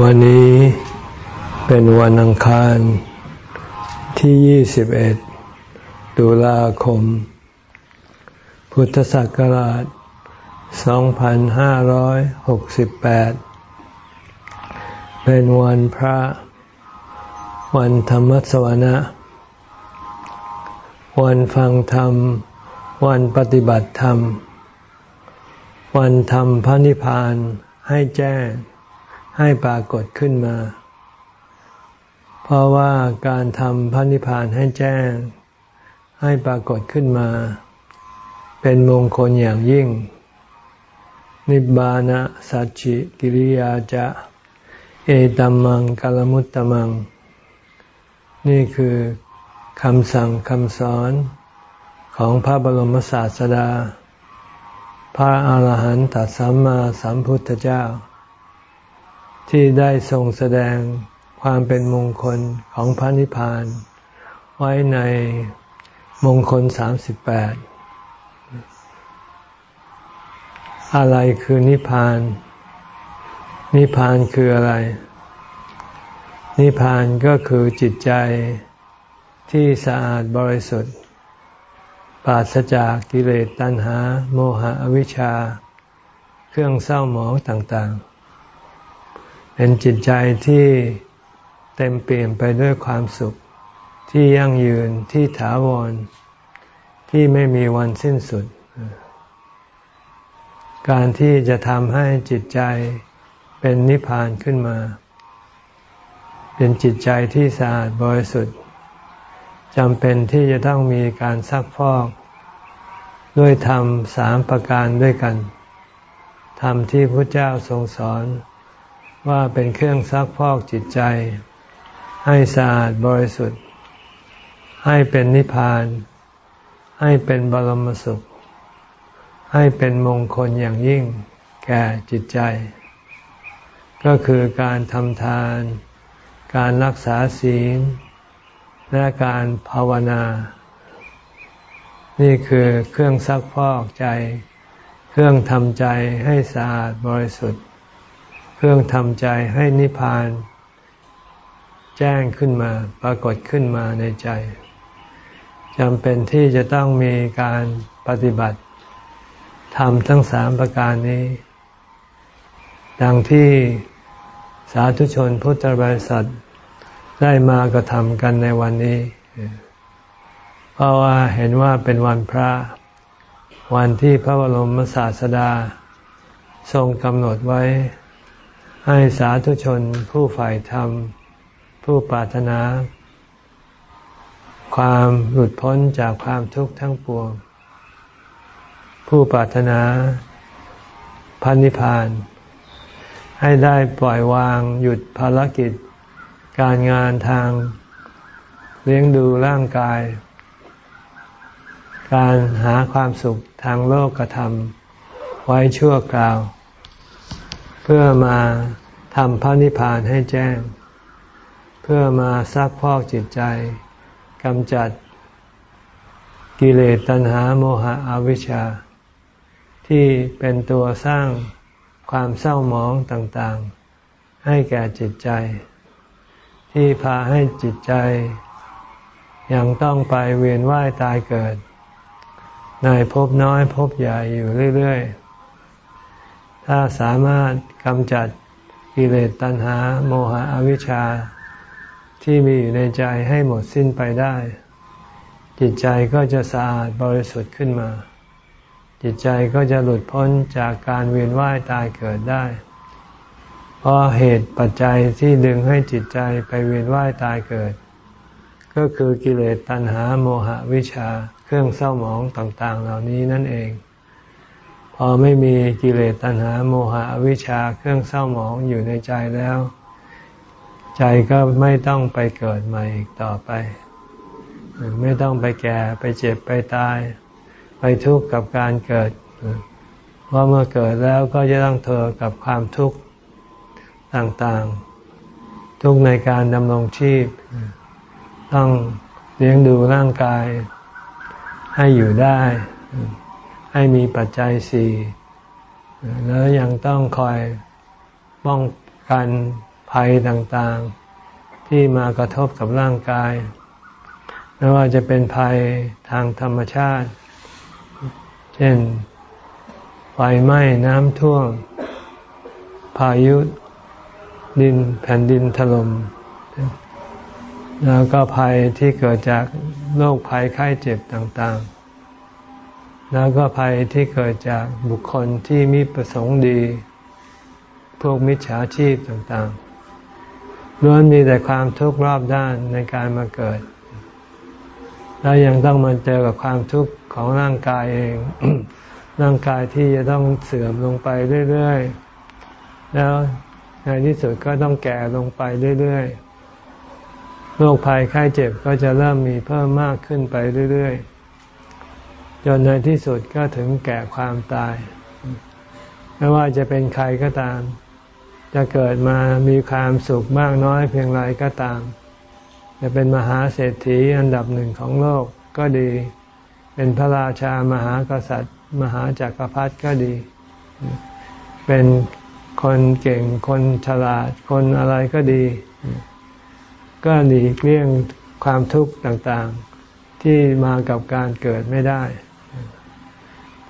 วันนี้เป็นวันอังคารที่ 21 ตุลาคม พุทธศักราช 2568 เป็นวันพระ วันธรรมสวนะ วันฟังธรรม วันปฏิบัติธรรม วันธรรมพระนิพพานให้แจ้ง ให้ปรากฏขึ้นมา เพราะว่าการทำพระนิพพานให้แจ้ง ให้ปรากฏขึ้นมา เป็นมงคลอย่างยิ่ง นิบานะสัจจิกิริยาจะเอตัมมังกลมุตตมัง นี่คือคำสั่งคำสอนของพระบรมศาสดา พระอาหารหันตสัมมาสัมพุทธเจ้า ที่ได้ทรงแสดงความเป็นมงคลของพระนิพพาน ไว้ในมงคลสามสิบแปดอะไรคือนิพพาน นิพพานคืออะไร นิพพานก็คือจิตใจที่สะอาดบริสุทธิ์ปราศจากกิเลสตัณหา โมหะอวิชชา เครื่องเศร้าหมองต่างๆ เป็นจิตใจที่เต็มเปลี่ยนไปด้วยความสุขที่ยั่งยืนที่ถาวร ที่ไม่มีวันสิ้นสุด การที่จะทำให้จิตใจเป็นนิพพานขึ้นมา เป็นจิตใจที่สะอาดบริสุทธิ์จำเป็นที่จะต้องมีการซักฟอก ด้วยธรรมสามประการด้วยกัน ธรรมที่พระเจ้าทรงสอน ว่าเป็นเครื่องซักพอกจิตใจ ให้สะอาดบริสุทธิ์ ให้เป็นนิพพาน ให้เป็นบรมสุข ให้เป็นมงคลอย่างยิ่งแก่จิตใจ ก็คือการทำทาน การรักษาศีล และการภาวนา นี่คือเครื่องซักพอกใจ เครื่องทำใจให้สะอาดบริสุทธิ์ เครื่องทำใจให้นิพพาน แจ้งขึ้นมา ปรากฏขึ้นมาในใจจำเป็นที่จะต้องมีการปฏิบัติทำทั้งสามประการนี้ ดังที่สาธุชนพุทธบริษัทได้มากระทำกันในวันนี้ เพราะว่าเห็นว่าเป็นวันพระ วันที่พระบรมศาสดา ทรงกำหนดไว้ ให้สาธุชนผู้ฝ่ายธรรม ผู้ปรารถนา ความหลุดพ้นจากความทุกข์ทั้งปวง ผู้ปรารถนาพันิพาน ให้ได้ปล่อยวางหยุดภารกิจ การงานทาง เลี้ยงดูร่างกาย การหาความสุขทางโลกกระทำไว้ชั่วคราว เพื่อมาทำพระนิพพานให้แจ้ง เพื่อมาซักพอกจิตใจกำจัดกิเลสตัณหาโมหะอวิชชา ที่เป็นตัวสร้างความเศร้าหมองต่างๆ ให้แก่จิตใจ ที่พาให้จิตใจ ยังต้องไปเวียนว่ายตายเกิด ในภพน้อยภพใหญ่อยู่เรื่อย ๆ ถ้าสามารถกำจัดกิเลสตัณหา โมหะอวิชชา ที่มีอยู่ในใจให้หมดสิ้นไปได้ จิตใจก็จะสะอาดบริสุทธิ์ขึ้นมา จิตใจก็จะหลุดพ้นจากการเวียนว่ายตายเกิดได้ เพราะเหตุปัจจัยที่ดึงให้จิตใจไปเวียนว่ายตายเกิด ก็คือกิเลสตัณหาโมหะวิชาเครื่องเศร้าหมองต่างๆ เหล่านี้นั่นเอง พอไม่มีกิเลสตัณหาโมหะวิชาเครื่องเศร้าหมองอยู่ในใจแล้ว ใจก็ไม่ต้องไปเกิดใหม่อีกต่อไป ไม่ต้องไปแก่ไปเจ็บไปตาย ไปทุกข์กับการเกิดเพราะเมื่อเกิดแล้วก็จะต้องเธอกับความทุกข์ต่างๆ ทุกในการดำรงชีพ ต้องเลี้ยงดูร่างกายให้อยู่ได้ ให้มีปัจจัยสี่แล้วยังต้องคอยป้องกันภัยต่างๆ ที่มากระทบกับร่างกาย ไม่ว่าจะเป็นภัยทางธรรมชาติ เช่น ไฟไหม้น้ำท่วม พายุ ดินแผ่นดินถลม่มแล้วก็ภัยที่เกิดจากโรคภัยไข้เจ็บต่างๆ แล้วก็ภัยที่เกิดจากบุคคลที่มีประสงค์ดี พวกมิจฉาชีพต่างๆล้วนมีแต่ความทุกข์รอบด้านในการมาเกิด แล้วยังต้องมาเจอกับความทุกข์ของร่างกายเอง ร่างกายที่จะต้องเสื่อมลงไปเรื่อยๆ แล้วในที่สุดก็ต้องแก่ลงไปเรื่อยๆ โรคภัยไข้เจ็บก็จะเริ่มมีเพิ่มมากขึ้นไปเรื่อยๆ จนในที่สุดก็ถึงแก่ความตาย ไม่ว่าจะเป็นใครก็ตาม จะเกิดมามีความสุขมากน้อยเพียงไรก็ตาม จะเป็นมหาเศรษฐีอันดับหนึ่งของโลกก็ดี เป็นพระราชามหากษัตริย์ มหาจักรพรรดิก็ดี เป็นคนเก่งคนฉลาดคนอะไรก็ดี ก็หลีกเลี่ยงความทุกข์ต่างๆ ที่มากับการเกิดไม่ได้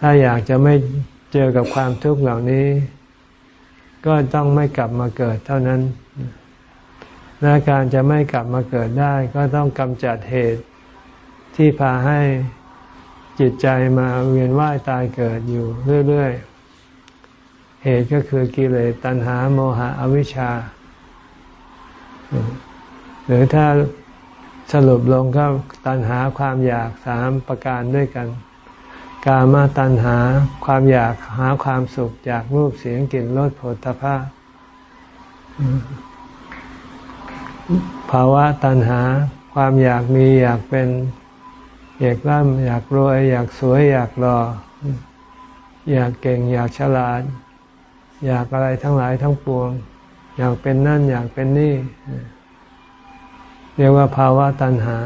ถ้าอยากจะไม่เจอกับความทุกข์เหล่านี้ ก็ต้องไม่กลับมาเกิดเท่านั้น และการจะไม่กลับมาเกิดได้ก็ต้องกำจัดเหตุที่พาให้จิตใจมาเวียนว่ายตายเกิดอยู่เรื่อย ๆ เหตุก็คือกิเลสตัณหาโมหะอวิชชา หรือถ้าสรุปลงก็ตัณหาความอยากสามประการด้วยกัน กามาตัณหาความอยากหาความสุขจากรูปเสียงกลิ่นรสผลตภะภาวะตัณหาความอยากมีอยากเป็นอยากร่ำอยากรวย อยากสวย อยากรอ อยากเก่ง อยากฉลาด อยากอะไรทั้งหลายทั้งปวง อยากเป็นนั่น อยากเป็นนี่ เรียกว่าภาวะตัณหา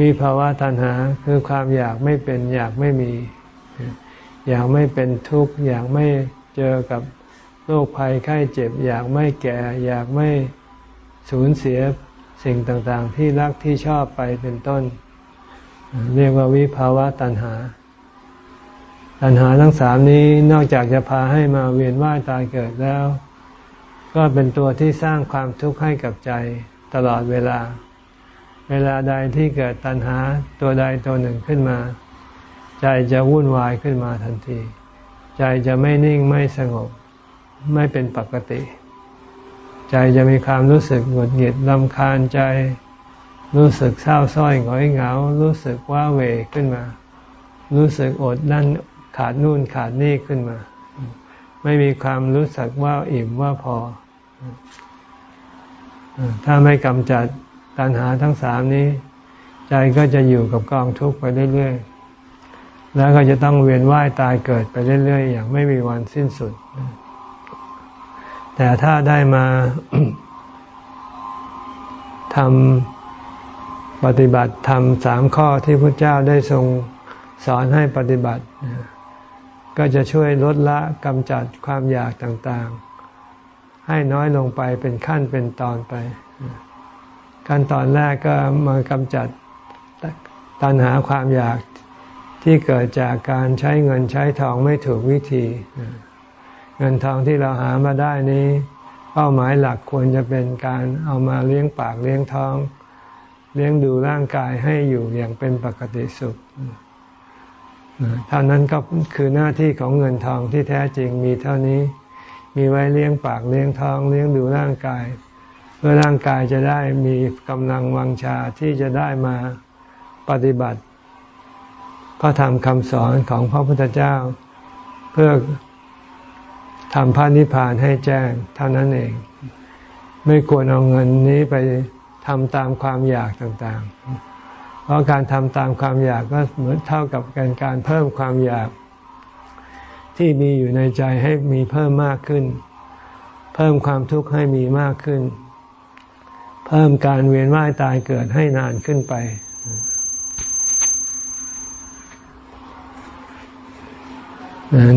มีภาวะตัณหาคือความอยากไม่เป็น อยากไม่มี อยากไม่เป็นทุกข์ อยากไม่เจอกับโรคภัยไข้เจ็บ อยากไม่แก่ อยากไม่สูญเสียสิ่งต่างๆ ที่รักที่ชอบไปเป็นต้น เรียกว่าวิภาวะตัณหาปัญหาทั้งสามนี้นอกจากจะพาให้มาเวียนว่ายตายเกิดแล้ว ก็เป็นตัวที่สร้างความทุกข์ให้กับใจตลอดเวลา เวลาใดที่เกิดตัณหาตัวใดตัวหนึ่งขึ้นมา ใจจะวุ่นวายขึ้นมาทันที ใจจะไม่นิ่งไม่สงบ ไม่เป็นปกติ ใจจะมีความรู้สึกหงุดหงิดลำคาญใจ รู้สึกเศร้าส้อยหงอยเหงา รู้สึกว่าเวขึ้นมา รู้สึกอดนั่นขาดนู่นขาดนี่ขึ้นมา ไม่มีความรู้สึกว่าอิ่มว่าพอ ถ้าไม่กำจัด ตัณหาทั้งสามนี้ ใจก็จะอยู่กับกองทุกข์ไปเรื่อยๆ แล้วก็จะต้องเวียนว่ายตายเกิดไปเรื่อยๆ อย่างไม่มีวันสิ้นสุด แต่ถ้าได้มาทำปฏิบัติทำสามข้อที่พระเจ้าได้ทรงสอนให้ปฏิบัติ ก็จะช่วยลดละกำจัดความอยากต่างๆ ให้น้อยลงไปเป็นขั้นเป็นตอนไป ขั้นตอนแรกก็มากำจัดตัณหาความอยากที่เกิดจากการใช้เงินใช้ทองไม่ถูกวิธี เงินทองที่เราหามาได้นี้ เป้าหมายหลักควรจะเป็นการเอามาเลี้ยงปากเลี้ยงท้อง เลี้ยงดูร่างกายให้อยู่อย่างเป็นปกติสุขเท่านั้นก็คือหน้าที่ของเงินทองที่แท้จริงมีเท่านี้ มีไว้เลี้ยงปากเลี้ยงท้อง เลี้ยงดูร่างกาย เพื่อร่างกายจะได้มีกำลังวังชาที่จะได้มาปฏิบัติ พระธรรมคำสอนของพระพุทธเจ้า เพื่อทำพระนิพพานให้แจ้งเท่านั้นเอง ไม่ควรเอาเงินนี้ไปทำตามความอยากต่างๆ เพราะการทำตามความอยากก็เหมือนเท่ากับการการเพิ่มความอยาก ที่มีอยู่ในใจให้มีเพิ่มมากขึ้น เพิ่มความทุกข์ให้มีมากขึ้น เพิ่มการเวียนว่ายตายเกิดให้นานขึ้นไป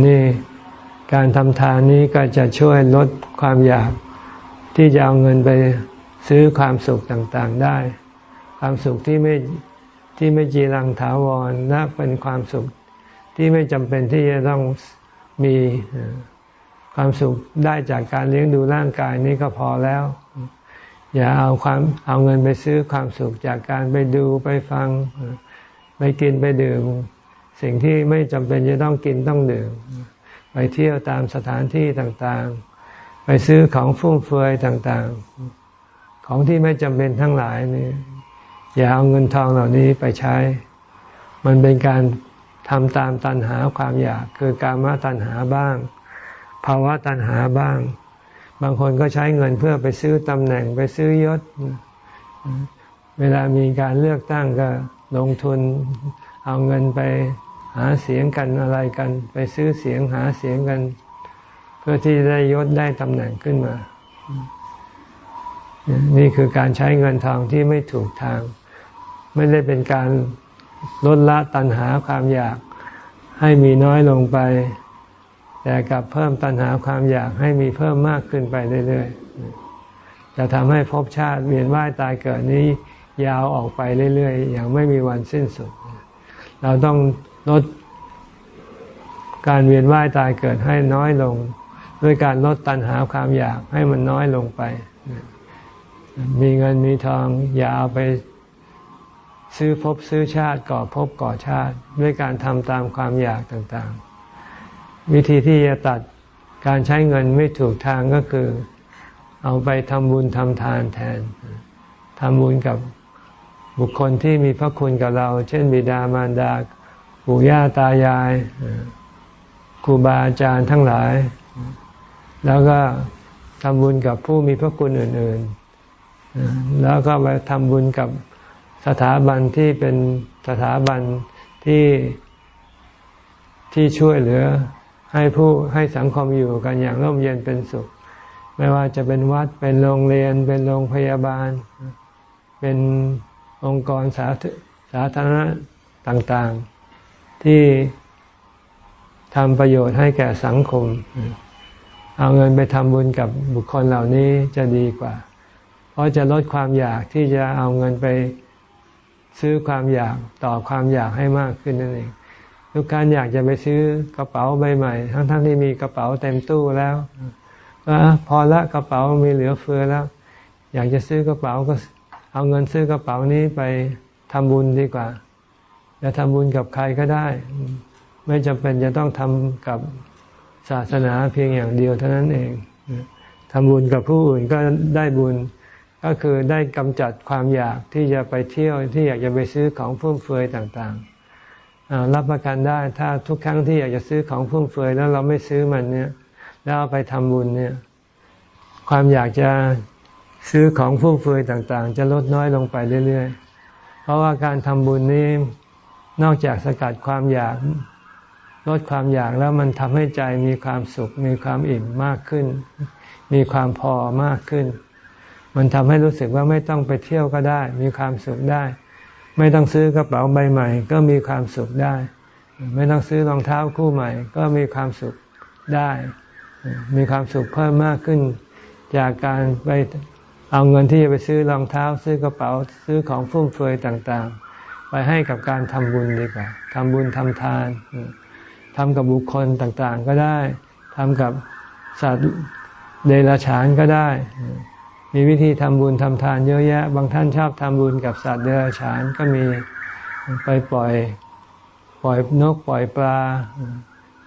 นี่การทำทานนี้ก็จะช่วยลดความอยากที่จะเอาเงินไปซื้อความสุขต่างๆได้ ความสุขที่ไม่ที่ไม่จีรังถาวรและเป็นความสุขที่ไม่จำเป็นที่จะต้องมีความสุขได้จากการเลี้ยงดูร่างกายนี้ก็พอแล้ว อย่าเอาความเอาเงินไปซื้อความสุขจากการไปดูไปฟัง ไปกินไปดื่ม สิ่งที่ไม่จำเป็นจะต้องกินต้องดื่ม ไปเที่ยวตามสถานที่ต่างๆ ไปซื้อของฟุ่มเฟือยต่างๆ ของที่ไม่จำเป็นทั้งหลายนี่อย่าเอาเงินทองเหล่านี้ไปใช้ มันเป็นการทำตามตัณหาความอยาก คือการมาตัณหาบ้าง ภาวะตัณหาบ้าง บางคนก็ใช้เงินเพื่อไปซื้อตำแหน่งไปซื้อยศ เวลามีการเลือกตั้งก็ลงทุนเอาเงินไปหาเสียงกันอะไรกัน ไปซื้อเสียงหาเสียงกัน เพื่อที่ได้ยศได้ตำแหน่งขึ้นมา นี่คือการใช้เงินทองที่ไม่ถูกทาง ไม่ได้เป็นการลดละตัณหาความอยากให้มีน้อยลงไป แต่กลับเพิ่มตัณหาความอยากให้มีเพิ่มมากขึ้นไปเรื่อยๆ จะทำให้ภพชาติเวียนว่ายตายเกิดนี้ยาวออกไปเรื่อยๆ อย่างไม่มีวันสิ้นสุด เราต้องลดการเวียนว่ายตายเกิดให้น้อยลง ด้วยการลดตัณหาความอยากให้มันน้อยลงไป มีเงินมีทองอย่าเอาไปซื้อภพซื้อชาติก่อภพก่อชาติ ด้วยการทำตามความอยากต่างๆ วิธีที่จะตัดการใช้เงินไม่ถูกทางก็คือ เอาไปทำบุญทำทานแทนทำบุญกับบุคคลที่มีพระคุณกับเรา เช่นบิดามารดาปู่ย่าตายายครูบาอาจารย์ทั้งหลาย แล้วก็ทำบุญกับผู้มีพระคุณอื่น ๆ แล้วก็ไปทำบุญกับสถาบันที่เป็นสถาบันที่ที่ช่วยเหลือ ให้ผู้ให้สังคมอยู่กันอย่างร่มเย็นเป็นสุข ไม่ว่าจะเป็นวัดเป็นโรงเรียน เป็นโรงพยาบาล เป็นองค์กรสาสาธารณะต่างๆ ที่ทำประโยชน์ให้แก่สังคม เอาเงินไปทำบุญกับบุคคลเหล่านี้จะดีกว่า เพราะจะลดความอยากที่จะเอาเงินไปซื้อความอยากต่อความอยากให้มากขึ้นนั่นเอง ทุกการอยากจะไปซื้อกระเป๋าใบใหม่ ทั้งๆทที่มีกระเป๋าเต็มตู้แล้วก็พอละกระเป๋ามีเหลือเฟือแล้ว อยากจะซื้อกระเป๋าก็เอาเงินซื้อกระเป๋านี้ไปทำบุญดีกว่าจะทำบุญกับใครก็ได้ ไม่จำเป็นจะต้องทำกับศาสนาเพียงอย่างเดียวเท่านั้นเองทำบุญกับผู้อื่นก็ได้บุญก็คือได้กำจัดความอยากที่จะไปเที่ยวที่อยากจะไปซื้อของฟุ่มเฟือยต่างๆ รับประกันได้ถ้าทุกครั้งที่อยากจะซื้อของฟุ่มเฟือยแล้วเราไม่ซื้อมันเนี่ย แล้วเอาไปทำบุญเนี่ย ความอยากจะซื้อของฟุ่มเฟือยต่างๆ จะลดน้อยลงไปเรื่อยๆ เพราะว่าการทำบุญนี้นอกจากสกัดความอยากลดความอยากแล้วมันทำให้ใจมีความสุข มีความอิ่มมากขึ้น มีความพอมากขึ้น มันทำให้รู้สึกว่าไม่ต้องไปเที่ยวก็ได้ มีความสุขได้ ไม่ต้องซื้อกระเป๋าใบใหม่ ก็มีความสุขได้ ไม่ต้องซื้อรองเท้าคู่ใหม่ ก็มีความสุขได้ มีความสุขเพิ่มมากขึ้น จากการไปเอาเงินที่จะไปซื้อรองเท้า ซื้อกระเป๋าซื้อของฟุ่มเฟือยต่างๆ ไปให้กับการทำบุญดีกว่าทำบุญทำทานทำกับบุคคลต่างๆก็ได้ทำกับสัตว์เดรัจฉานก็ได้ มีวิธีทำบุญทำทานเยอะแยะ บางท่านชอบทำบุญกับสัตว์เดรัจฉานก็มีไปปล่อยปล่อยนกปล่อยปลา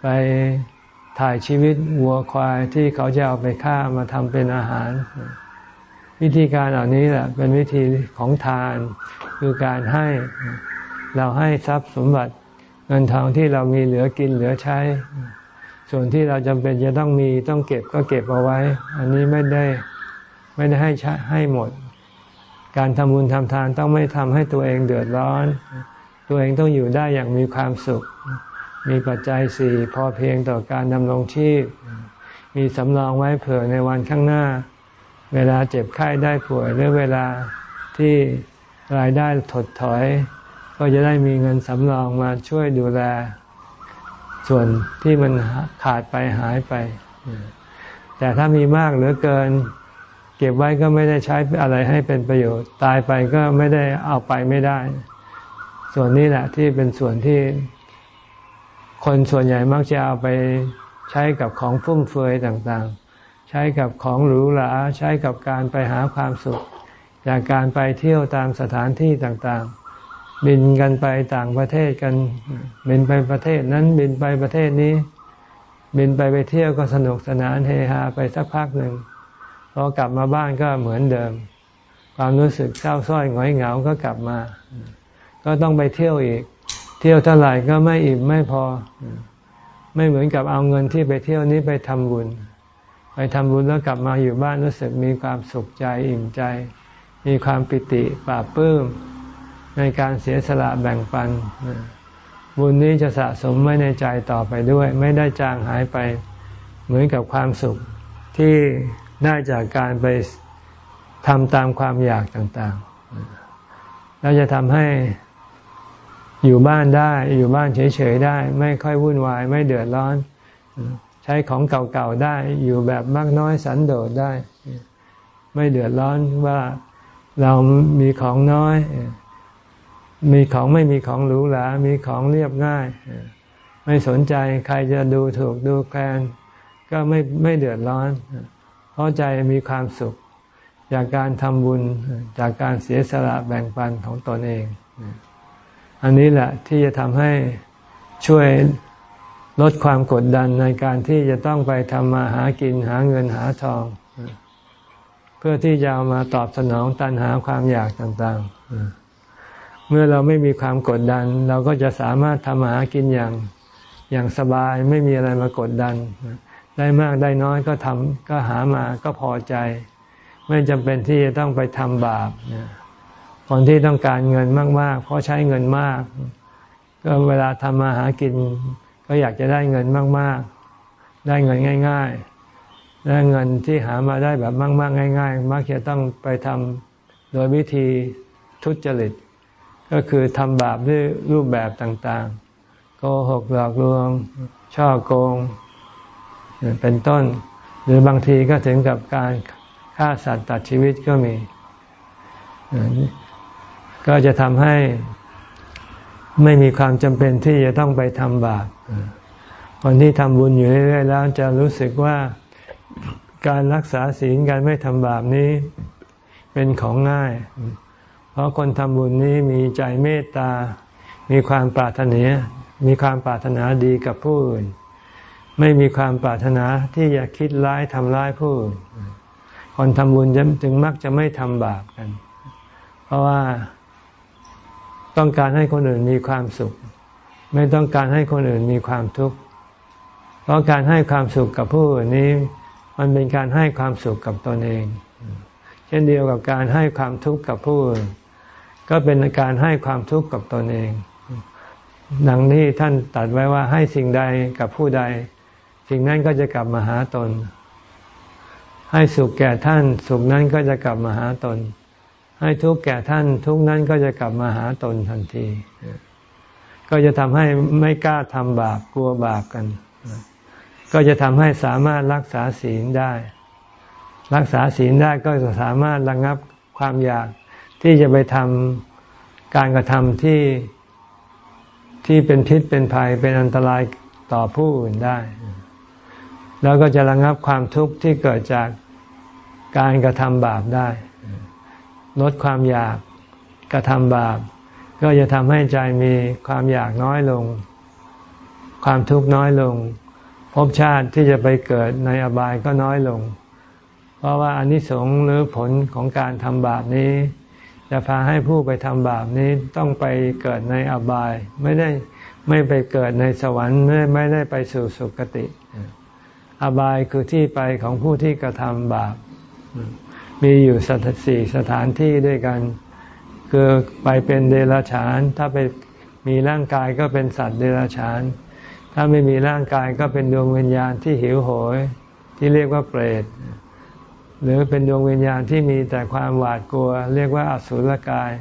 ไปถ่ายชีวิตวัวควายที่เขาจะเอาไปฆ่ามาทำเป็นอาหาร วิธีการเหล่านี้แหละเป็นวิธีของทานคือการให้เราให้ทรัพย์สมบัติเงินทองที่เรามีเหลือกินเหลือใช้ ส่วนที่เราจำเป็นจะต้องมีต้องเก็บก็เก็บเอาไว้ อันนี้ไม่ได้ ไม่ได้ให้ให้หมด การทำบุญทำทานต้องไม่ทำให้ตัวเองเดือดร้อน ตัวเองต้องอยู่ได้อย่างมีความสุข มีปัจจัยสี่พอเพียงต่อการดำรงชีพ มีสำรองไว้เผื่อในวันข้างหน้า เวลาเจ็บไข้ได้ป่วยหรือเวลาที่รายได้ถดถอย ก็จะได้มีเงินสำรองมาช่วยดูแล ส่วนที่มันขาดไปหายไป แต่ถ้ามีมากเหลือเกิน เก็บไว้ก็ไม่ได้ใช้อะไรให้เป็นประโยชน์ ตายไปก็ไม่ได้เอาไปไม่ได้ ส่วนนี้แหละที่เป็นส่วนที่ คนส่วนใหญ่มักจะเอาไปใช้กับของฟุ่มเฟือยต่างๆ ใช้กับของหรูหราใช้กับการไปหาความสุข จากการไปเที่ยวตามสถานที่ต่างๆ บินกันไปต่างประเทศกัน บินไปประเทศนั้นบินไปประเทศนี้ บินไปไปเที่ยวก็สนุกสนานเฮฮาไปสักพักหนึ่ง พอกลับมาบ้านก็เหมือนเดิม ความรู้สึกเศร้าส้อยหงอยเหงาก็กลับมา ก็ต้องไปเที่ยวอีก เที่ยวเท่าไหร่ก็ไม่อิ่มไม่พอ ไม่เหมือนกับเอาเงินที่ไปเที่ยวนี้ไปทำบุญ ไปทำบุญแล้วกลับมาอยู่บ้านรู้สึกมีความสุขใจอิ่มใจ มีความปิติปราบปลื้มในการเสียสละแบ่งปัน บุญนี้จะสะสมไว้ในใจต่อไปด้วย ไม่ได้จางหายไปเหมือนกับความสุขที่ ได้จากการไปทำตามความอยากต่างๆเราจะทำให้อยู่บ้านได้อยู่บ้านเฉยๆได้ ไม่ค่อยวุ่นวาย ไม่เดือดร้อน ใช้ของเก่าๆได้ อยู่แบบมากน้อยสันโดษได้ ไม่เดือดร้อนว่าเรามีของน้อย มีของไม่มีของหรูหรา มีของเรียบง่าย ไม่สนใจใครจะดูถูกดูแคลนก็ไม่ไม่เดือดร้อน เพราะใจมีความสุข จากการทำบุญจากการเสียสละแบ่งปันของตนเอง อันนี้แหละที่จะทำให้ช่วยลดความกดดันในการที่จะต้องไปทำมาหากินหาเงินหาทอง เพื่อที่จะเอามาตอบสนองตันหาความอยากต่างๆ เมื่อเราไม่มีความกดดัน เราก็จะสามารถทำมาหากินอย่างอย่างสบายไม่มีอะไรมากดดัน ได้มากได้น้อยก็ทำก็หามาก็พอใจ ไม่จำเป็นที่จะต้องไปทำบาปคนที่ต้องการเงินมาก ๆ เพราะใช้เงินมาก ก็เวลาทำมาหากิน ก็อยากจะได้เงินมาก ๆ ได้เงินง่าย ๆ และเงินที่หามาได้แบบมาก ๆ ง่าย ๆ มักจะต้องไปทำโดยวิธีทุจริต ก็คือทำบาปด้วยรูปแบบต่าง ๆ โกหกหลอกลวง ช่อโกง เป็นต้น หรือบางทีก็ถึงกับการฆ่าสัตว์ตัดชีวิตก็มี ก็จะทำให้ไม่มีความจำเป็นที่จะต้องไปทำบาปคนที่ทำบุญอยู่เรื่อยๆแล้วจะรู้สึกว่าการรักษาศีลการไม่ทำบาปนี้เป็นของง่าย เพราะคนทำบุญนี้มีใจเมตตา มีความปรารถนา มีความปรารถนาดีกับผู้อื่น ไม่มีความปรารถนาที่จะคิดร้ายทำร้ายผู้อื่นคนทำบุญจึงมักจะไม่ทำบาปกัน เพราะว่าต้องการให้คนอื่นมีความสุข ไม่ต้องการให้คนอื่นมีความทุกข์เพราะการให้ความสุขกับผู้อื่นนี้ มันเป็นการให้ความสุขกับตนเอง เช่นเดียวกับการให้ความทุกข์กับผู้อื่นก็เป็นการให้ความทุกข์กับตนเอง ดังนี้ท่านตัดไว้ว่าให้สิ่งใดกับผู้ใด สิ่งนั้นก็จะกลับมาหาตน ให้สุขแก่ท่าน สุขนั้นก็จะกลับมาหาตน ให้ทุกข์แก่ท่าน ทุกข์นั้นก็จะกลับมาหาตนทันที ก็จะทำให้ไม่กล้าทำบาปกลัวบาปกัน ก็จะทำให้สามารถรักษาศีลได้ รักษาศีลได้ก็จะสามารถระงับความอยากที่จะไปทำการกระทำที่ที่เป็นพิษเป็นภัยเป็นอันตรายต่อผู้อื่นได้ แล้วก็จะระงับความทุกข์ที่เกิดจากการกระทำบาปได้ ลดความอยากกระทำบาป ก็จะทำให้ใจมีความอยากน้อยลง ความทุกข์น้อยลงภพชาติที่จะไปเกิดในอบายก็น้อยลง เพราะว่าอนิสงส์หรือผลของการทำบาปนี้ จะพาให้ผู้ไปทำบาปนี้ต้องไปเกิดในอบาย ไม่ได้ไม่ไปเกิดในสวรรค์ไม่ไม่ได้ไปสู่สุคติ อบายคือที่ไปของผู้ที่กระทำบาป มีอยู่สถสี่สถานที่ด้วยกัน คือไปเป็นเดรัจฉาน ถ้าไปมีร่างกายก็เป็นสัตว์เดรัจฉาน ถ้าไม่มีร่างกายก็เป็นดวงวิญญาณที่หิวโหย ที่เรียกว่าเปรต หรือเป็นดวงวิญญาณที่มีแต่ความหวาดกลัว เรียกว่าอสุรกาย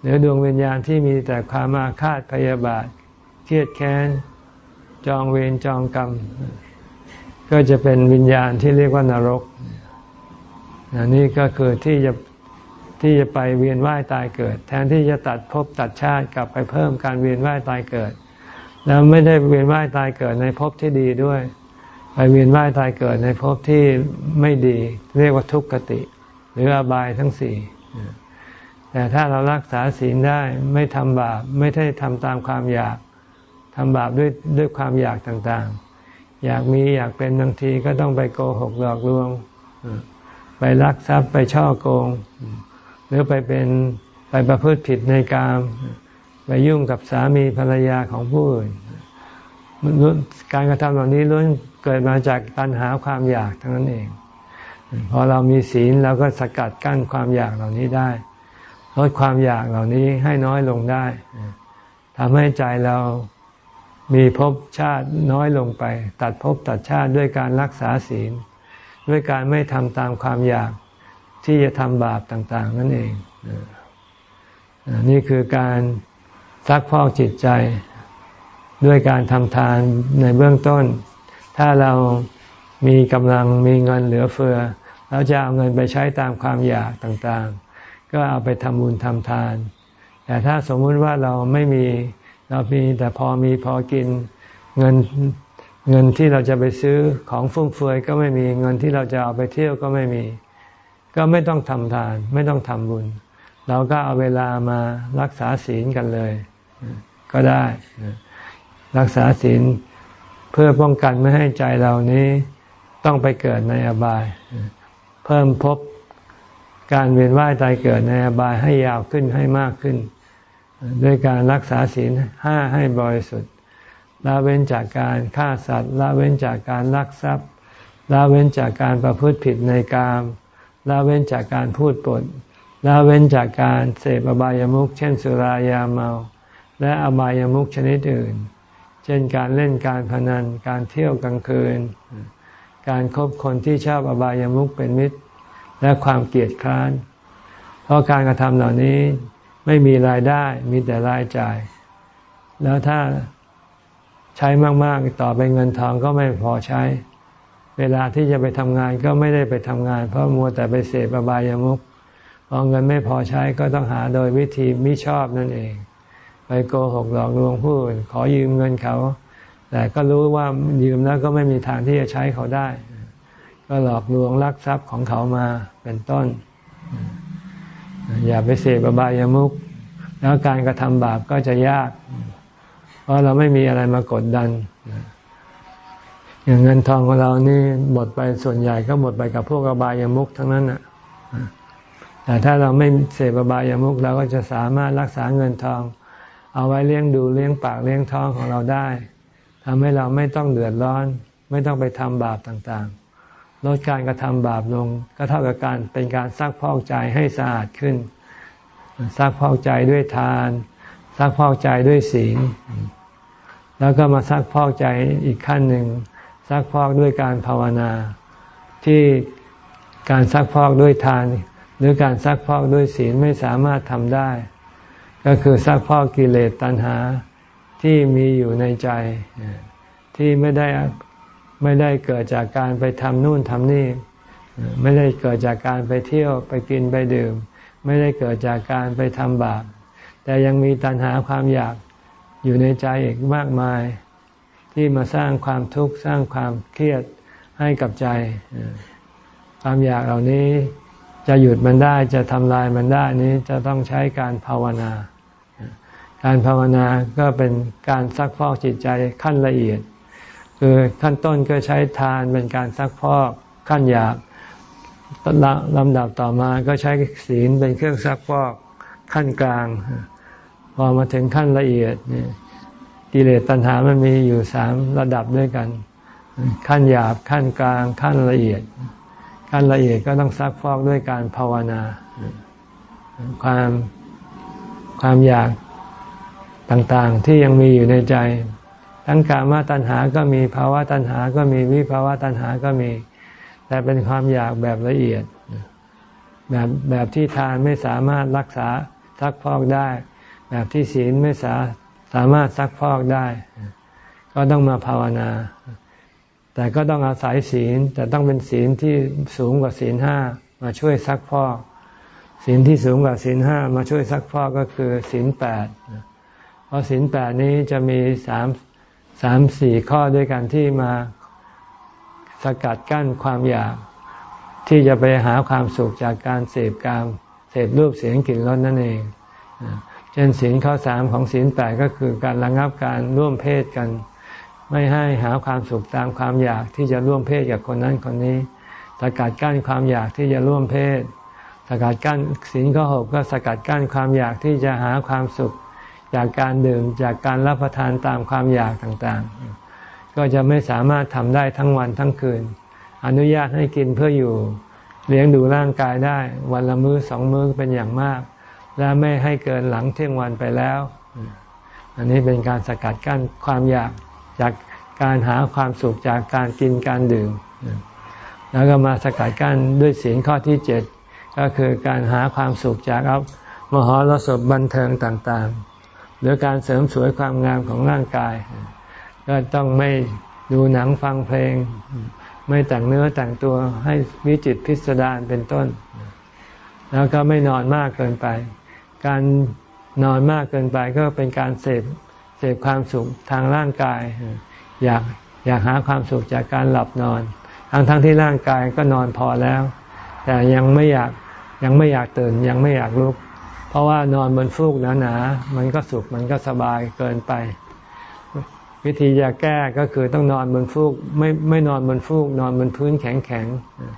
หรือดวงวิญญาณที่มีแต่ความอาฆาตพยาบาท เครียดแค้น จองเวรจองกรรม ก็จะเป็นวิญญาณที่เรียกว่านรกนี่ก็คือที่จะที่จะไปเวียนว่ายตายเกิด แทนที่จะตัดภพตัดชาติกลับไปเพิ่มการเวียนว่ายตายเกิด แล้วไม่ได้เวียนว่ายตายเกิดในภพที่ดีด้วย ไปเวียนว่ายตายเกิดในภพที่ไม่ดี เรียกว่าทุกขติ หรืออบายทั้งสี่แต่ถ้าเรารักษาศีลได้ไม่ทำบาปไม่ได้ทำตามความอยากทำบาปด้วยด้วยความอยากต่างๆ อยากมีอยากเป็นบางทีก็ต้องไปโกหกหลอกลวง ไปลักทรัพย์ไปช่อโกง หรือไปเป็นไปประพฤติผิดในกาม ไปยุ่งกับสามีภรรยาของผู้อื่นการกระทำเหล่านี้ล้วนเกิดมาจากตัณหาความอยากทั้งนั้นเอง พอเรามีศีลเราก็สกัดกั้นความอยากเหล่านี้ได้ลดความอยากเหล่านี้ให้น้อยลงได้ทำให้ใจเรา มีภพชาติน้อยลงไป ตัดภพตัดชาติด้วยการรักษาศีล ด้วยการไม่ทำตามความอยากที่จะทำบาปต่าง ๆ นั่นเอง นี่คือการซักพอกจิตใจด้วยการทำทานในเบื้องต้น ถ้าเรามีกำลังมีเงินเหลือเฟือเราจะเอาเงินไปใช้ตามความอยากต่างๆ ก็เอาไปทำบุญทำทาน แต่ถ้าสมมุติว่าเราไม่มี เรามีแต่พอมีพอกินเงินเงินที่เราจะไปซื้อของฟุ่มเฟือยก็ไม่มีเงินที่เราจะเอาไปเที่ยวก็ไม่มี ก็ไม่ต้องทำทาน ไม่ต้องทำบุญ เราก็เอาเวลามารักษาศีลกันเลย ก็ได้ รักษาศีลเพื่อป้องกันไม่ให้ใจเรานี้ต้องไปเกิดในอบาย เพิ่มพบการเวียนว่ายตายเกิดในอบายให้ยาวขึ้นให้มากขึ้น ด้วยการรักษาศีลห้าให้บริสุทธิ์ละเว้นจากการฆ่าสัตว์ละเว้นจากการลักทรัพย์ละเว้นจากการประพฤติผิดในกามละเว้นจากการพูดปดละเว้นจากการเสพอบายามุขเช่นสุรายาเมา และอบายามุขชนิดอื่น เช่นการเล่นการพนัน การเที่ยวกลางคืน การครบคนที่ชอบอบายามุขเป็นมิตร และความเกลียดคร้าน เพราะการกระทำเหล่านี้ ไม่มีรายได้มีแต่รายจ่าย แล้วถ้าใช้มาก ๆ ต่อไปเงินทองก็ไม่พอใช้ เวลาที่จะไปทำงานก็ไม่ได้ไปทำงาน เพราะมัวแต่ไปเสพอบายามุขพอเงินไม่พอใช้ก็ต้องหาโดยวิธีมิชอบนั่นเอง ไปโกหกหลอกลวงผู้อื่นขอยืมเงินเขา แต่ก็รู้ว่ายืมแล้วก็ไม่มีทางที่จะใช้เขาได้ ก็หลอกลวงลักทรัพย์ของเขามาเป็นต้น อย่าไปเสพบายามุขแล้วการกระทำบาปก็จะยาก เพราะเราไม่มีอะไรมากดดัน อย่างเงินทองของเรานี่หมดไปส่วนใหญ่ก็หมดไปกับพวกอบายามุขทั้งนั้นน่ะแต่ถ้าเราไม่เสพบายามุขเราก็จะสามารถรักษาเงินทอง เอาไว้เลี้ยงดูเลี้ยงปากเลี้ยงท้องของเราได้ทำให้เราไม่ต้องเดือดร้อน ไม่ต้องไปทำบาปต่างๆ ลดการกระทำบาปลง ก็เท่ากับการเป็นการซักพอกใจให้สะอาดขึ้นซักพอกใจด้วยทานซักพอกใจด้วยศีลแล้วก็มาซักพอกใจอีกขั้นหนึ่งซักพอกด้วยการภาวนา ที่การซักพอกด้วยทาน หรือการซักพอกด้วยศีลไม่สามารถทำได้ ก็คือซักพอกกิเลสตัณหาที่มีอยู่ในใจ ที่ไม่ได้ ไม่ได้เกิดจากการไปทำนู่นทำนี่ ไม่ได้เกิดจากการไปเที่ยวไปกินไปดื่ม ไม่ได้เกิดจากการไปทำบาป แต่ยังมีตัณหาความอยากอยู่ในใจอีกมากมาย ที่มาสร้างความทุกข์สร้างความเครียดให้กับใจ ความอยากเหล่านี้จะหยุดมันได้จะทำลายมันได้นี้จะต้องใช้การภาวนา การภาวนาก็เป็นการซักฟอกจิตใจขั้นละเอียด คือขั้นต้นก็ใช้ทานเป็นการซักพอกขั้นหยาบลำดับต่อมาก็ใช้ศีลเป็นเครื่องซักพอกขั้นกลาง พอมาถึงขั้นละเอียดเนี่ยกิเลสตัณหามันมีอยู่สามระดับด้วยกัน ขั้นหยาบขั้นกลาง ขั้นละเอียด ขั้นละเอียดก็ต้องซักพอกด้วยการภาวนา ความความอยากต่างๆที่ยังมีอยู่ในใจ ทั้งกามาตัณหาก็มีภาวะตัณหาก็มีวิภาวะตัณหาก็มี แต่เป็นความอยากแบบละเอียด แบบแบบที่ทานไม่สามารถรักษาซักพอกได้ แบบที่ศีลไม่สาสามารถซักพอกได้ ก็ต้องมาภาวนา แต่ก็ต้องอาศัยศีลแต่ต้องเป็นศีลที่สูงกว่าศีลห้ามาช่วยซักพอกศีลที่สูงกว่าศีลห้ามาช่วยซักพอกก็คือศีลแปดเพราะศีลแปดนี้จะมีสาม สามสี่ข้อด้วยกันที่มาสกัดกั้นความอยาก ที่จะไปหาความสุขจากการเสพกามเสพรูปเสียงกลิ่นรสนั่นเองเช่นศีลข้อสามของศีลแปดก็คือการระงับการร่วมเพศกัน ไม่ให้หาความสุขตามความอยากที่จะร่วมเพศกับคนนั้นคนนี้สกัดกั้นความอยากที่จะร่วมเพศ สกัดกั้นศีลข้อหกก็สกัดกั้นความอยากที่จะหาความสุข จากการดื่มจากการรับประทานตามความอยากต่างๆ ก็จะไม่สามารถทำได้ทั้งวันทั้งคืน อนุญาตให้กินเพื่ออยู่ เลี้ยงดูร่างกายได้ วันละมื้อสองมื้อเป็นอย่างมาก และไม่ให้เกินหลังเที่ยงวันไปแล้ว อันนี้เป็นการสกัดกั้นความอยากจากการหาความสุขจากการกินการดื่ม แล้วก็มาสกัดกั้นด้วยศีลข้อที่เจ็ดก็คือการหาความสุขจากมหรสพบันเทิงต่างๆ หรือการเสริมสวยความงามของร่างกาย ก็ต้องไม่ดูหนังฟังเพลง ไม่แต่งเนื้อแต่งตัวให้วิจิตพิสดารเป็นต้น แล้วก็ไม่นอนมากเกินไป การนอนมากเกินไปก็เป็นการเสพเสพความสุขทางร่างกาย อยากอยากหาความสุขจากการหลับนอน ทั้งทั้งที่ร่างกายก็นอนพอแล้ว แต่ยังไม่อยากยังไม่อยากตื่นยังไม่อยากลุก เพราะว่านอนบนฟูกหนาๆมันก็สุขมันก็สบายเกินไป วิธีจะแก้ก็คือต้องนอนบนฟูกไม่ไม่นอนบนฟูก นอนบนพื้นแข็ง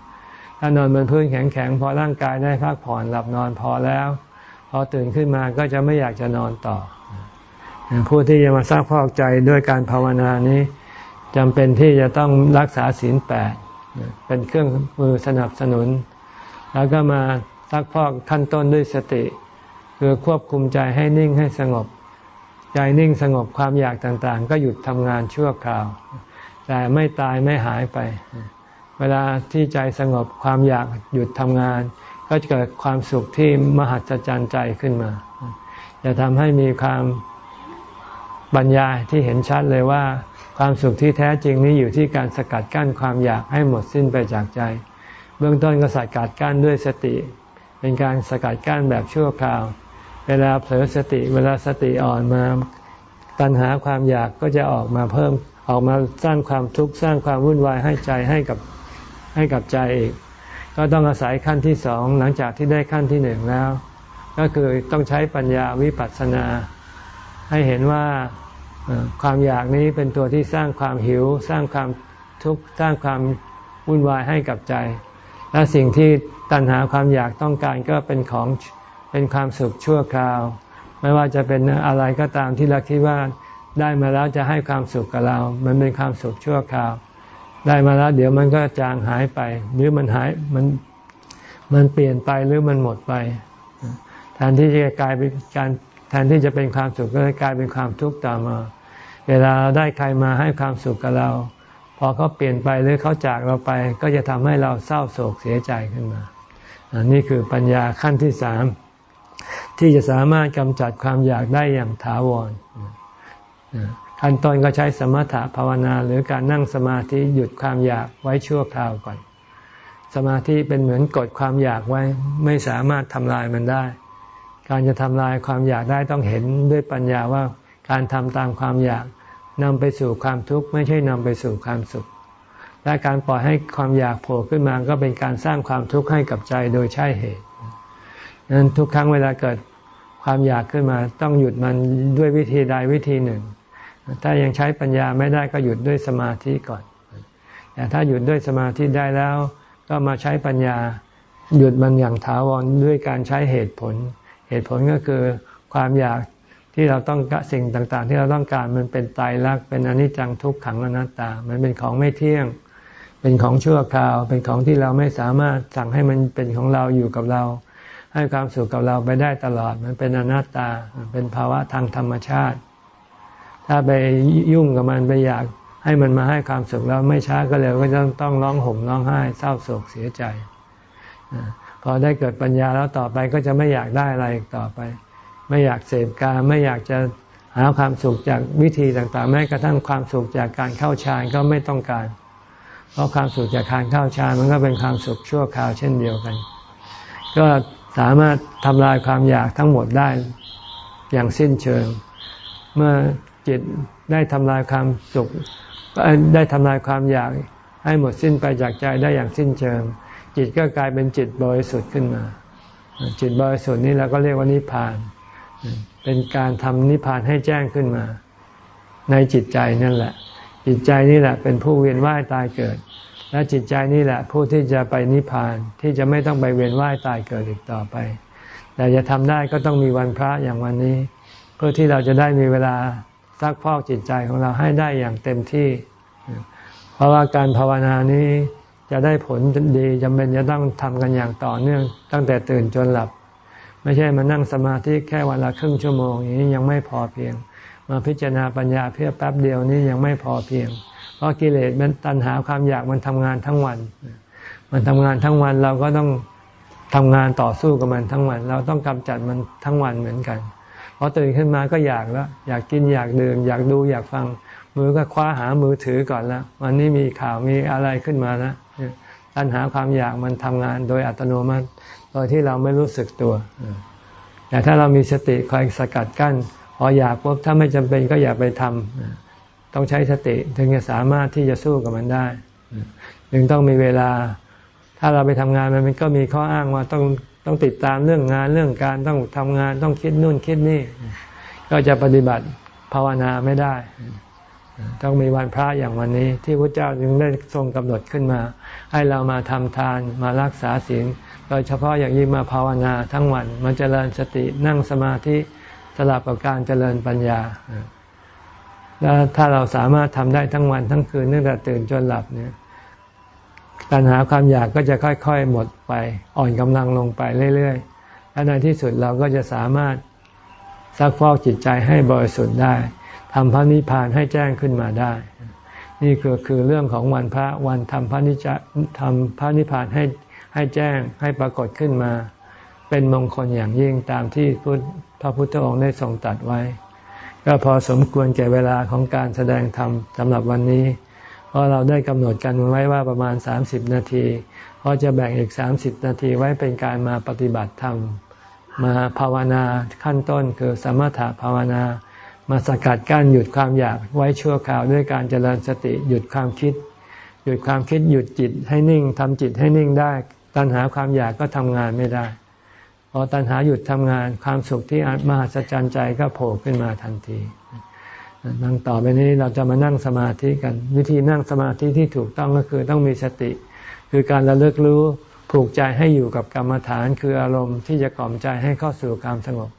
ๆถ้านอนบนพื้นแข็งๆพอร่างกายได้พักผ่อนหลับนอนพอแล้วพอตื่นขึ้นมาก็จะไม่อยากจะนอนต่อ ผู้ที่จะมาสร้างพอกใจด้วยการภาวนานี้จำเป็นที่จะต้องรักษาศีลแปดเป็นเครื่องมือสนับสนุน แล้วก็มาซักพอกขั้นต้นด้วยสติ คือควบคุมใจให้นิ่งให้สงบ ใจนิ่งสงบความอยากต่างๆ ก็หยุดทำงานชั่วคราว แต่ไม่ตายไม่หายไป เวลาที่ใจสงบความอยากหยุดทำงาน ก็จะเกิดความสุขที่มหัศจรรย์ใจขึ้นมา จะทำให้มีความบัญญาที่เห็นชัดเลยว่า ความสุขที่แท้จริงนี้อยู่ที่การสกัดกั้นความอยากให้หมดสิ้นไปจากใจ เบื้องต้นก็สกัดกั้นด้วยสติ เป็นการสกัดกั้นแบบชั่วคราว เวลาเผลอสติเวลาสติอ่อนมาตัณหาความอยากก็จะออกมาเพิ่มออกมาสร้างความทุกข์สร้างความวุ่นวายให้ใจให้กับให้กับใจอีกก็ต้องอาศัยขั้นที่สองหลังจากที่ได้ขั้นที่หนึ่งแล้ว ก็คือต้องใช้ปัญญาวิปัสสนา ให้เห็นว่าความอยากนี้เป็นตัวที่สร้างความหิว สร้างความทุกข์สร้างความวุ่นวายให้กับใจ และสิ่งที่ตัณหาความอยากต้องการก็เป็นของ เป็นความสุขชั่วคราว ไม่ว่าจะเป็นอะไรก็ตามที่เราคิดว่าได้มาแล้วจะให้ความสุขกับเรา มันเป็นความสุขชั่วคราว ได้มาแล้ว เดี๋ยวมันก็จางหายไป หรือมันหายมันมันเปลี่ยนไปหรือมันหมดไป แทนที่จะกลายเป็นการแทนที่จะเป็นความสุขก็กลายเป็นความทุกข์ตามมา เวลาเราได้ใครมาให้ความสุขกับเรา พอเขาเปลี่ยนไปหรือเขาจากเราไป ก็จะทำให้เราเศร้าโศกเสียใจขึ้นมาอันนี้คือปัญญาขั้นที่สาม ที่จะสามารถกำจัดความอยากได้อย่างถาวรขั้นตอนก็ใช้สมถะภาวนาหรือการนั่งสมาธิหยุดความอยากไว้ชั่วคราวก่อน สมาธิเป็นเหมือนกดความอยากไว้ไม่สามารถทำลายมันได้ การจะทำลายความอยากได้ต้องเห็นด้วยปัญญาว่าการทำตามความอยากนำไปสู่ความทุกข์ไม่ใช่นำไปสู่ความสุข และการปล่อยให้ความอยากโผล่ขึ้นมาก็เป็นการสร้างความทุกข์ให้กับใจโดยใช่เหตุ นั้นทุกครั้งเวลาเกิดความอยากขึ้นมา ต้องหยุดมันด้วยวิธีใดวิธีหนึ่ง ถ้ายังใช้ปัญญาไม่ได้ก็หยุดด้วยสมาธิก่อน แต่ถ้าหยุดด้วยสมาธิได้แล้ว ก็มาใช้ปัญญา หยุดมันอย่างถาวรด้วยการใช้เหตุผล เหตุผลก็คือความอยากที่เราต้องสิ่งต่าง ๆ ที่เราต้องการมันเป็นตายรักเป็นอนิจจังทุกขังอนัตตา มันเป็นของไม่เที่ยง เป็นของชั่วคราว เป็นของที่เราไม่สามารถสั่งให้มันเป็นของเราอยู่กับเรา ให้ความสุขกับเราไปได้ตลอด มันเป็นอนัตตา เป็นภาวะทางธรรมชาติ ถ้าไปยุ่งกับมันไปอยากให้มันมาให้ความสุขแล้วไม่ช้าก็เร็วก็จะต้องร้องห่มร้องไห้เศร้าโศกเสียใจ พอได้เกิดปัญญาแล้วต่อไปก็จะไม่อยากได้อะไรต่อไป ไม่อยากเสพการไม่อยากจะหาความสุขจากวิธีต่างๆ แม้กระทั่งความสุขจากการเข้าฌานก็ไม่ต้องการ เพราะความสุขจากการเข้าฌานมันก็เป็นความสุขชั่วคราวเช่นเดียวกัน ก็ สามารถทำลายความอยากทั้งหมดได้อย่างสิ้นเชิง เมื่อจิตได้ทำลายความสุขได้ทำลายความอยากให้หมดสิ้นไปจากใจได้อย่างสิ้นเชิง จิตก็กลายเป็นจิตบริสุทธิ์ขึ้นมา จิตบริสุทธิ์นี้เราก็เรียกว่านิพพาน เป็นการทำนิพพานให้แจ้งขึ้นมา ในจิตใจนั่นแหละ จิตใจนี่แหละเป็นผู้เวียนว่ายตายเกิด และจิตใจนี่แหละ ผู้ที่จะไปนิพพานที่จะไม่ต้องไปเวียนว่ายตายเกิดอีกต่อไป แต่จะทำได้ก็ต้องมีวันพระอย่างวันนี้ เพื่อที่เราจะได้มีเวลาซักพอกจิตใจของเราให้ได้อย่างเต็มที่ เพราะว่าการภาวนานี้จะได้ผลดีจำเป็นจะต้องทำกันอย่างต่อเนื่อง ตั้งแต่ตื่นจนหลับ ไม่ใช่มานั่งสมาธิแค่วันละครึ่งชั่วโมงอย่างนี้ยังไม่พอเพียง มาพิจารณาปัญญาเพียงแป๊บเดียวนี้ยังไม่พอเพียง เพราะกิเลสมันตัณหาความอยากมันทำงานทั้งวัน มันทำงานทั้งวันเราก็ต้องทำงานต่อสู้กับมันทั้งวัน เราต้องกำจัดมันทั้งวันเหมือนกันพอตื่นขึ้นมาก็อยากแล้ว อยากกินอยากดื่ม อยากดูอยากฟัง มือก็คว้าหามือถือก่อนแล้ววันนี้มีข่าวมีอะไรขึ้นมาแล้วตัณหาความอยากมันทำงานโดยอัตโนมัติ โดยที่เราไม่รู้สึกตัวแต่ถ้าเรามีสติคอยสกัดกั้นพออยากปุ๊บถ้าไม่จำเป็นก็อย่าไปทำ ต้องใช้สติถึงจะสามารถที่จะสู้กับมันได้จึงต้องมีเวลา ถ้าเราไปทำงานมันก็มีข้ออ้างว่าต้องต้องติดตามเรื่องงานเรื่องการต้องทำงานต้องคิดนู่นคิดนี่ ก็จะปฏิบัติภาวนาไม่ได้ ต้องมีวันพระอย่างวันนี้ ที่พระเจ้าจึงได้ทรงกำหนดขึ้นมา ให้เรามาทำทานมารักษาศีลโดยเฉพาะอย่างยิ่งมาภาวนาทั้งวันมันเจริญสตินั่งสมาธิสลับกับการเจริญปัญญา แล้วถ้าเราสามารถทำได้ทั้งวันทั้งคืนตั้งแต่ตื่นจนหลับเนี่ยตัณหาความอยากก็จะค่อยๆหมดไป อ่อนกำลังลงไปเรื่อยๆและในที่สุดเราก็จะสามารถซักฟอกจิตใจให้บริสุทธิ์ได้ทำพระนิพพานให้แจ้งขึ้นมาได้ นี่คือคือเรื่องของวันพระวันทำพระนิจทำพระนิพพานให้ให้แจ้งให้ปรากฏขึ้นมา เป็นมงคลอย่างยิ่งตามที่พระพุทธองค์ได้ทรงตัดไว้ ก็พอสมควรแก่เวลาของการแสดงธรรมสำหรับวันนี้ เพราะเราได้กำหนดกันไว้ว่าประมาณ 30 นาที เพราะจะแบ่งอีก 30 นาทีไว้เป็นการมาปฏิบัติธรรม มาภาวนาขั้นต้นคือสมถะภาวนา มาสกัดกั้นหยุดความอยากไว้ชั่วคราวด้วยการเจริญสติหยุดความคิด หยุดความคิดหยุดจิตให้นิ่งทำจิตให้นิ่งได้ ตัณหาความอยากก็ทำงานไม่ได้ พอตัณหาหยุดทำงานความสุขที่มหัศจรรย์ใจก็โผล่ขึ้นมาทันทีนั่งต่อไปนี้เราจะมานั่งสมาธิกัน วิธีนั่งสมาธิที่ถูกต้องก็คือต้องมีสติ คือการระลึกรู้ผูกใจให้อยู่กับกรรมฐาน คืออารมณ์ที่จะกล่อมใจให้เข้าสู่ความสงบ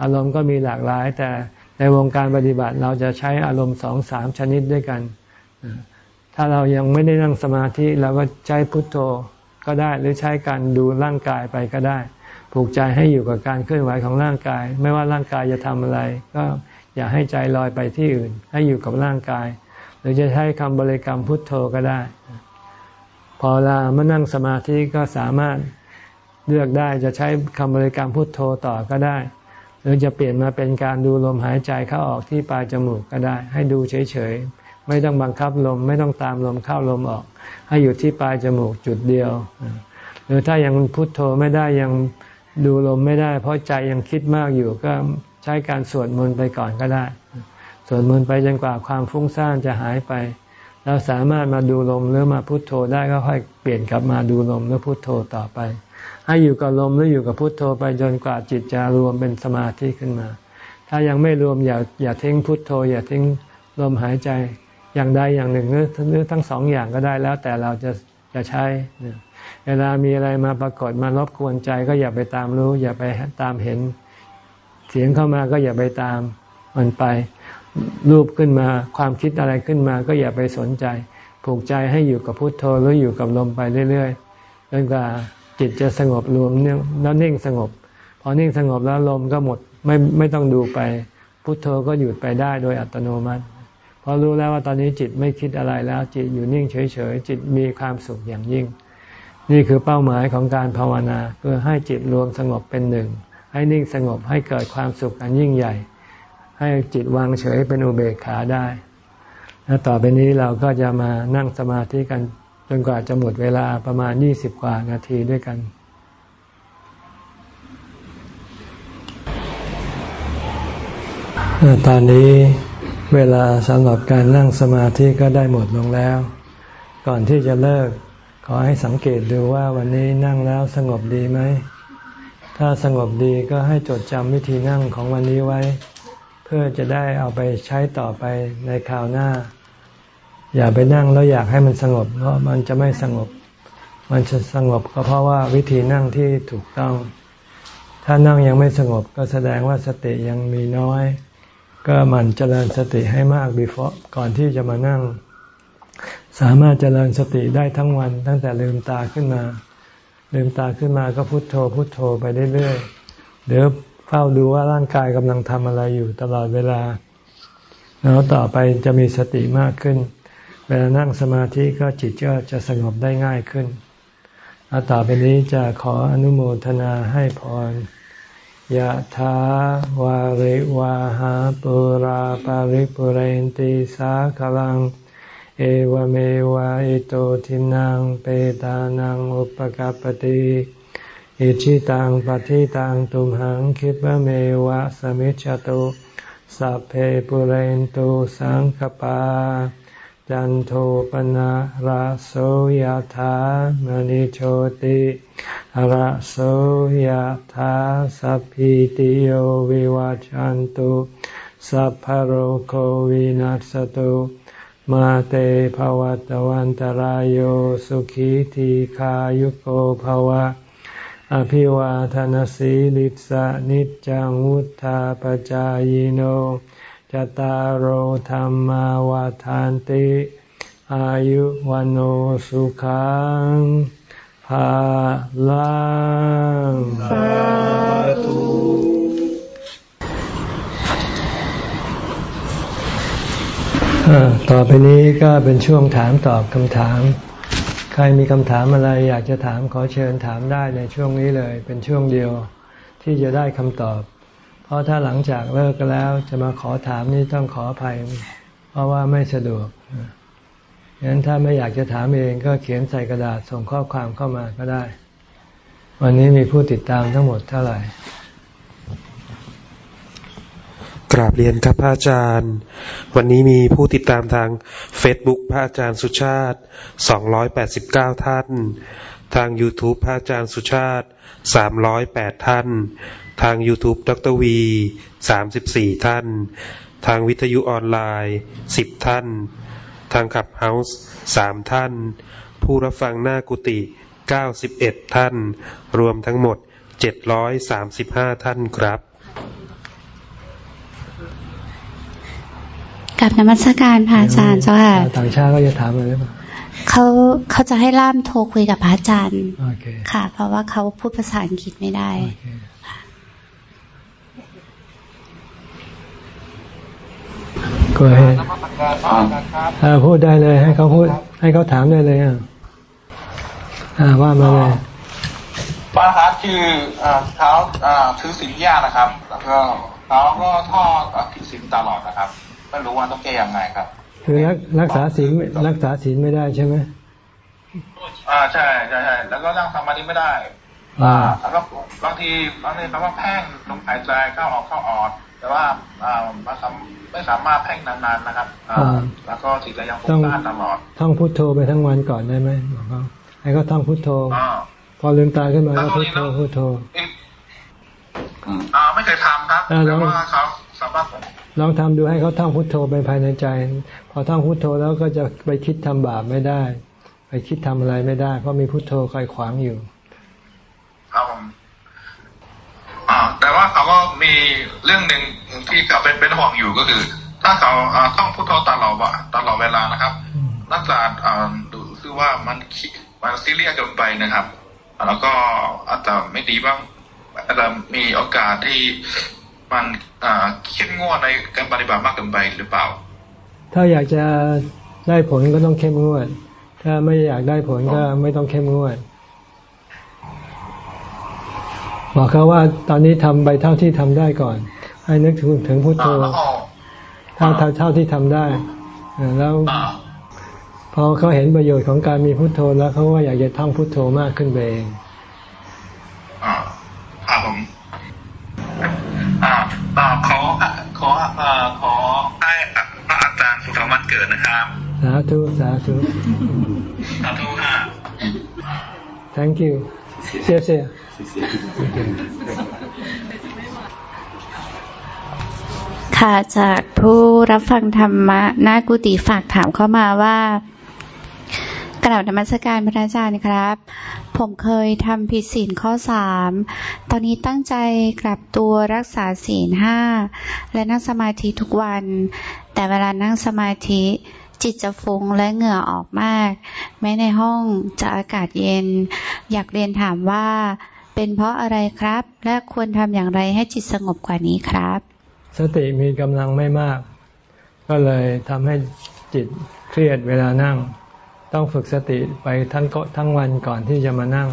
อารมณ์ก็มีหลากหลาย แต่ในวงการปฏิบัติเราจะใช้อารมณ์สองสามชนิดด้วยกัน ถ้าเรายังไม่ได้นั่งสมาธิเราก็ใช้พุทโธก็ได้หรือใช้การดูร่างกายไปก็ได้ ผูกใจให้อยู่กับการเคลื่อนไหวของร่างกาย ไม่ว่าร่างกายจะทำอะไร ก็อย่าให้ใจลอยไปที่อื่น ให้อยู่กับร่างกาย หรือจะใช้คำบริกรรมพุทโธก็ได้ พอเรามานั่งสมาธิก็สามารถเลือกได้จะใช้คำบริกรรมพุทโธต่อก็ได้ หรือจะเปลี่ยนมาเป็นการดูลมหายใจเข้าออกที่ปลายจมูกก็ได้ ให้ดูเฉยๆไม่ต้องบังคับลม ไม่ต้องตามลมเข้าลมออก ให้อยู่ที่ปลายจมูกจุดเดียว หรือถ้ายังพุทโธไม่ได้ยัง ดูลมไม่ได้ เพราะใจยังคิดมากอยู่ก็ใช้การสวดมนต์ไปก่อนก็ได้ สวดมนต์ไปจนกว่าความฟุ้งซ่านจะหายไป เราสามารถมาดูลมหรือมาพุโทโธได้ก็ค่อยเปลี่ยนกลับมาดูลมหรือพุโทโธต่อไป ให้อยู่กับลมหรืออยู่กับพุโทโธไปจนกว่าจิตจะรวมเป็นสมาธิขึ้นมา ถ้ายังไม่รวมอย่าอย่าทิ้งพุโทโธ อย่าทิ้งลมหายใจอย่างใดอย่างหนึ่งหรือทั้งสองอย่างก็ได้แล้วแต่เราจะจะใช้เวลามีอะไรมาปรากฏมารบกวนใจ ก็อย่าไปตามรู้ อย่าไปตามเห็น เสียงเข้ามาก็อย่าไปตามมันไป รูปขึ้นมาความคิดอะไรขึ้นมา ก็อย่าไปสนใจ ผูกใจให้อยู่กับพุโทโธหรืออยู่กับลมไปเรื่อยๆจนกว่าจิตจะสงบรวมเนี่ยแล้วนิ่งสงบ พอนิ่งสงบแล้วลมก็หมดไม่ไม่ต้องดูไป พุโทโธก็หยุดไปได้โดยอัตโนมัติพอรู้แล้วว่าตอนนี้จิตไม่คิดอะไรแล้ว จิตอยู่นิ่งเฉยๆจิตมีความสุขอย่างยิ่ง นี่คือเป้าหมายของการภาวนาเพื่อให้จิตรวมสงบเป็นหนึ่ง ให้นิ่งสงบให้เกิดความสุขอันยิ่งใหญ่ ให้จิตวางเฉยเป็นอุเบกขาได้ และต่อไปนี้เราก็จะมานั่งสมาธิกันจนกว่าจะหมดเวลาประมาณยี่สิบกว่านาทีด้วยกันตอนนี้เวลาสำหรับการนั่งสมาธิก็ได้หมดลงแล้ว ก่อนที่จะเลิก อให้สังเกตดูว่าวันนี้นั่งแล้วสงบดีไหม ถ้าสงบดีก็ให้จดจำวิธีนั่งของวันนี้ไว้ เพื่อจะได้เอาไปใช้ต่อไปในคราวหน้า อย่าไปนั่งแล้วอยากให้มันสงบ เพราะมันจะไม่สงบ มันจะสงบก็เพราะว่าวิธีนั่งที่ถูกต้อง ถ้านั่งยังไม่สงบก็แสดงว่าสติยังมีน้อย ก็มันเจริญสติให้มากบีฟอก่อนที่จะมานั่ง สามารถเจริญสติได้ทั้งวันตั้งแต่ลืมตาขึ้นมา ลืมตาขึ้นมาก็พุโทโธพุโทโธไปเรื่อยๆเดี๋ยวเฝ้าดูว่าร่างกายกำลังทำอะไรอยู่ตลอดเวลา แล้วต่อไปจะมีสติมากขึ้น เวลานั่งสมาธิก็จิตก็จะสงบได้ง่ายขึ้นต่อไปนี้จะขออนุโมทนาให้พรยะถาวาริวาหาปุราปาริปุเรนติสาคลัง เอวเมวะอิโตทินังเปตานังอุปกปติอิชิตังปฏิตังตุมหังคิปะเมวะสมิจจตุสัพเพปุเรนตุสังคปา จันโทปนะระโสยธามณิโชติระโสยธาสัพพิติโยวิวัจจันตุสัพพโรโควินัสตุ มาเตภวตวันตารโยสุขีทีขายุโกภวะ อภิวาทนสีลิสะนิจังวุธาปจายโนจตารโหธรรมาวาทานติ อายุวันโอสุขังภาลังสาธุ ต่อไปนี้ก็เป็นช่วงถามตอบคำถาม ใครมีคำถามอะไรอยากจะถามขอเชิญถามได้ในช่วงนี้เลย เป็นช่วงเดียวที่จะได้คำตอบ เพราะถ้าหลังจากเลิกกันแล้วจะมาขอถามนี่ต้องขออภัย เพราะว่าไม่สะดวกงั้นถ้าไม่อยากจะถามเองก็เขียนใส่กระดาษส่งข้อความเข้ามาก็ได้ วันนี้มีผู้ติดตามทั้งหมดเท่าไหร่ กราบเรียนครับพระอาจารย์ วันนี้มีผู้ติดตามทาง Facebook พระอาจารย์สุชาติ 289 ท่าน ทาง YouTube พระอาจารย์สุชาติ 308 ท่าน ทาง YouTube ดรวีสามสิบสี่ท่าน ทางวิทยุออนไลน์สิบท่าน ทางขับเฮาส์สามท่าน ผู้รับฟังหน้ากุฏิเก้าสิบเอ็ดท่าน รวมทั้งหมดเจ็ดร้อยสามสิบห้าท่านครับ กับนมัสการพระอาจารย์เจ้าค่ะต่างชาติก็จะถามอะไรหรือเปล่าเขาเขาจะให้ล่ามโทรคุยกับพระอาจารย์ค่ะ เพราะว่าเขาพูดภาษาอังกฤษไม่ได้ก็ให้พูดได้เลย ให้เขาพูด ให้เขาถามได้เลยอะว่ามาเลยป้าครับคือเท้าถือสินยานะครับ แล้วก็เท้าก็ท่อถือสินตลอดนะครับ ไม่รู้ว่าต้องแก้ยังไงครับ คือรักรักษาศีลรักษาศีลไม่ได้ใช่ไหมอ่าใช่ใช่ใช่แล้วก็นั่งสมาธิไม่ได้ อ่า แล้วก็บางทีบางทีคำว่าแพ่งลมหายใจเข้าออกเข้าออกแต่ว่าอ่าไม่สามไม่สามารถแพ่งนานๆนะครับอ่าแล้วก็จิตก็ยังฟุ้งซ่านตลอดท่องพุทโธไปทั้งวันก่อนได้ไหมบอกเขาให้เขาท่องพุทโธพอลืมตาขึ้นมาก็พุทโธพุทโธอ่าไม่เคยทำครับแต่ว่าเขาสามารถ ลองทำดูให้เขาท่องพุทโธไปภายในใจ พอท่องพุทโธแล้วก็จะไปคิดทำบาปไม่ได้ ไปคิดทำอะไรไม่ได้ เพราะมีพุทโธคอยขวางอยู่ครับผมแต่ว่าเขาก็มีเรื่องหนึ่งที่เขาเป็นเป็นห่วงอยู่ก็คือ ถ้าเขาต้องพุทโธตลอดว่าตลอดเวลานะครับนักจากดูคือว่ามันมันซีเรียสเกินไปนะครับ แล้วก็อาจจะไม่ดีบ้างอาจจะมีโอกาสที่ มันเข้มงวดในการปฏิบัติมากเกินไปหรือเปล่า ถ้าอยากจะได้ผลก็ต้องเข้มงวด ถ้าไม่อยากได้ผลก็ไม่ต้องเข้มงวดบอกเขาว่าตอนนี้ทำไปเท่าที่ทำได้ก่อน ให้นึกถึงถึงพุทโธเท่าเท่าที่ทำได้แล้วพอเขาเห็นประโยชน์ของการมีพุทโธแล้วเขาว่าอยากจะท่องพุทโธมากขึ้นไปเอง ขอขอขอได้พระอาจารย์สุธรรมเกิดนะครับ สาธุ สาธุ สาธุค่ะ thank you เสียเสียค่ะจากผู้รับฟังธรรมะนากุฏิฝากถามเข้ามาว่ากล่าวธรรมัสการพระอาจารย์ครับ ผมเคยทำผิดศีลข้อสามตอนนี้ตั้งใจกลับตัวรักษาศีลห้าและนั่งสมาธิทุกวัน แต่เวลานั่งสมาธิจิตจะฟุ้งและเหงื่อออกมาก แม้ในห้องจะอากาศเย็น อยากเรียนถามว่า เป็นเพราะอะไรครับ และควรทำอย่างไรให้จิตสงบกว่านี้ครับ สติมีกำลังไม่มาก ก็เลยทำให้จิตเครียดเวลานั่ง ต้องฝึกสติไปทั้งทั้งวันก่อนที่จะมานั่ง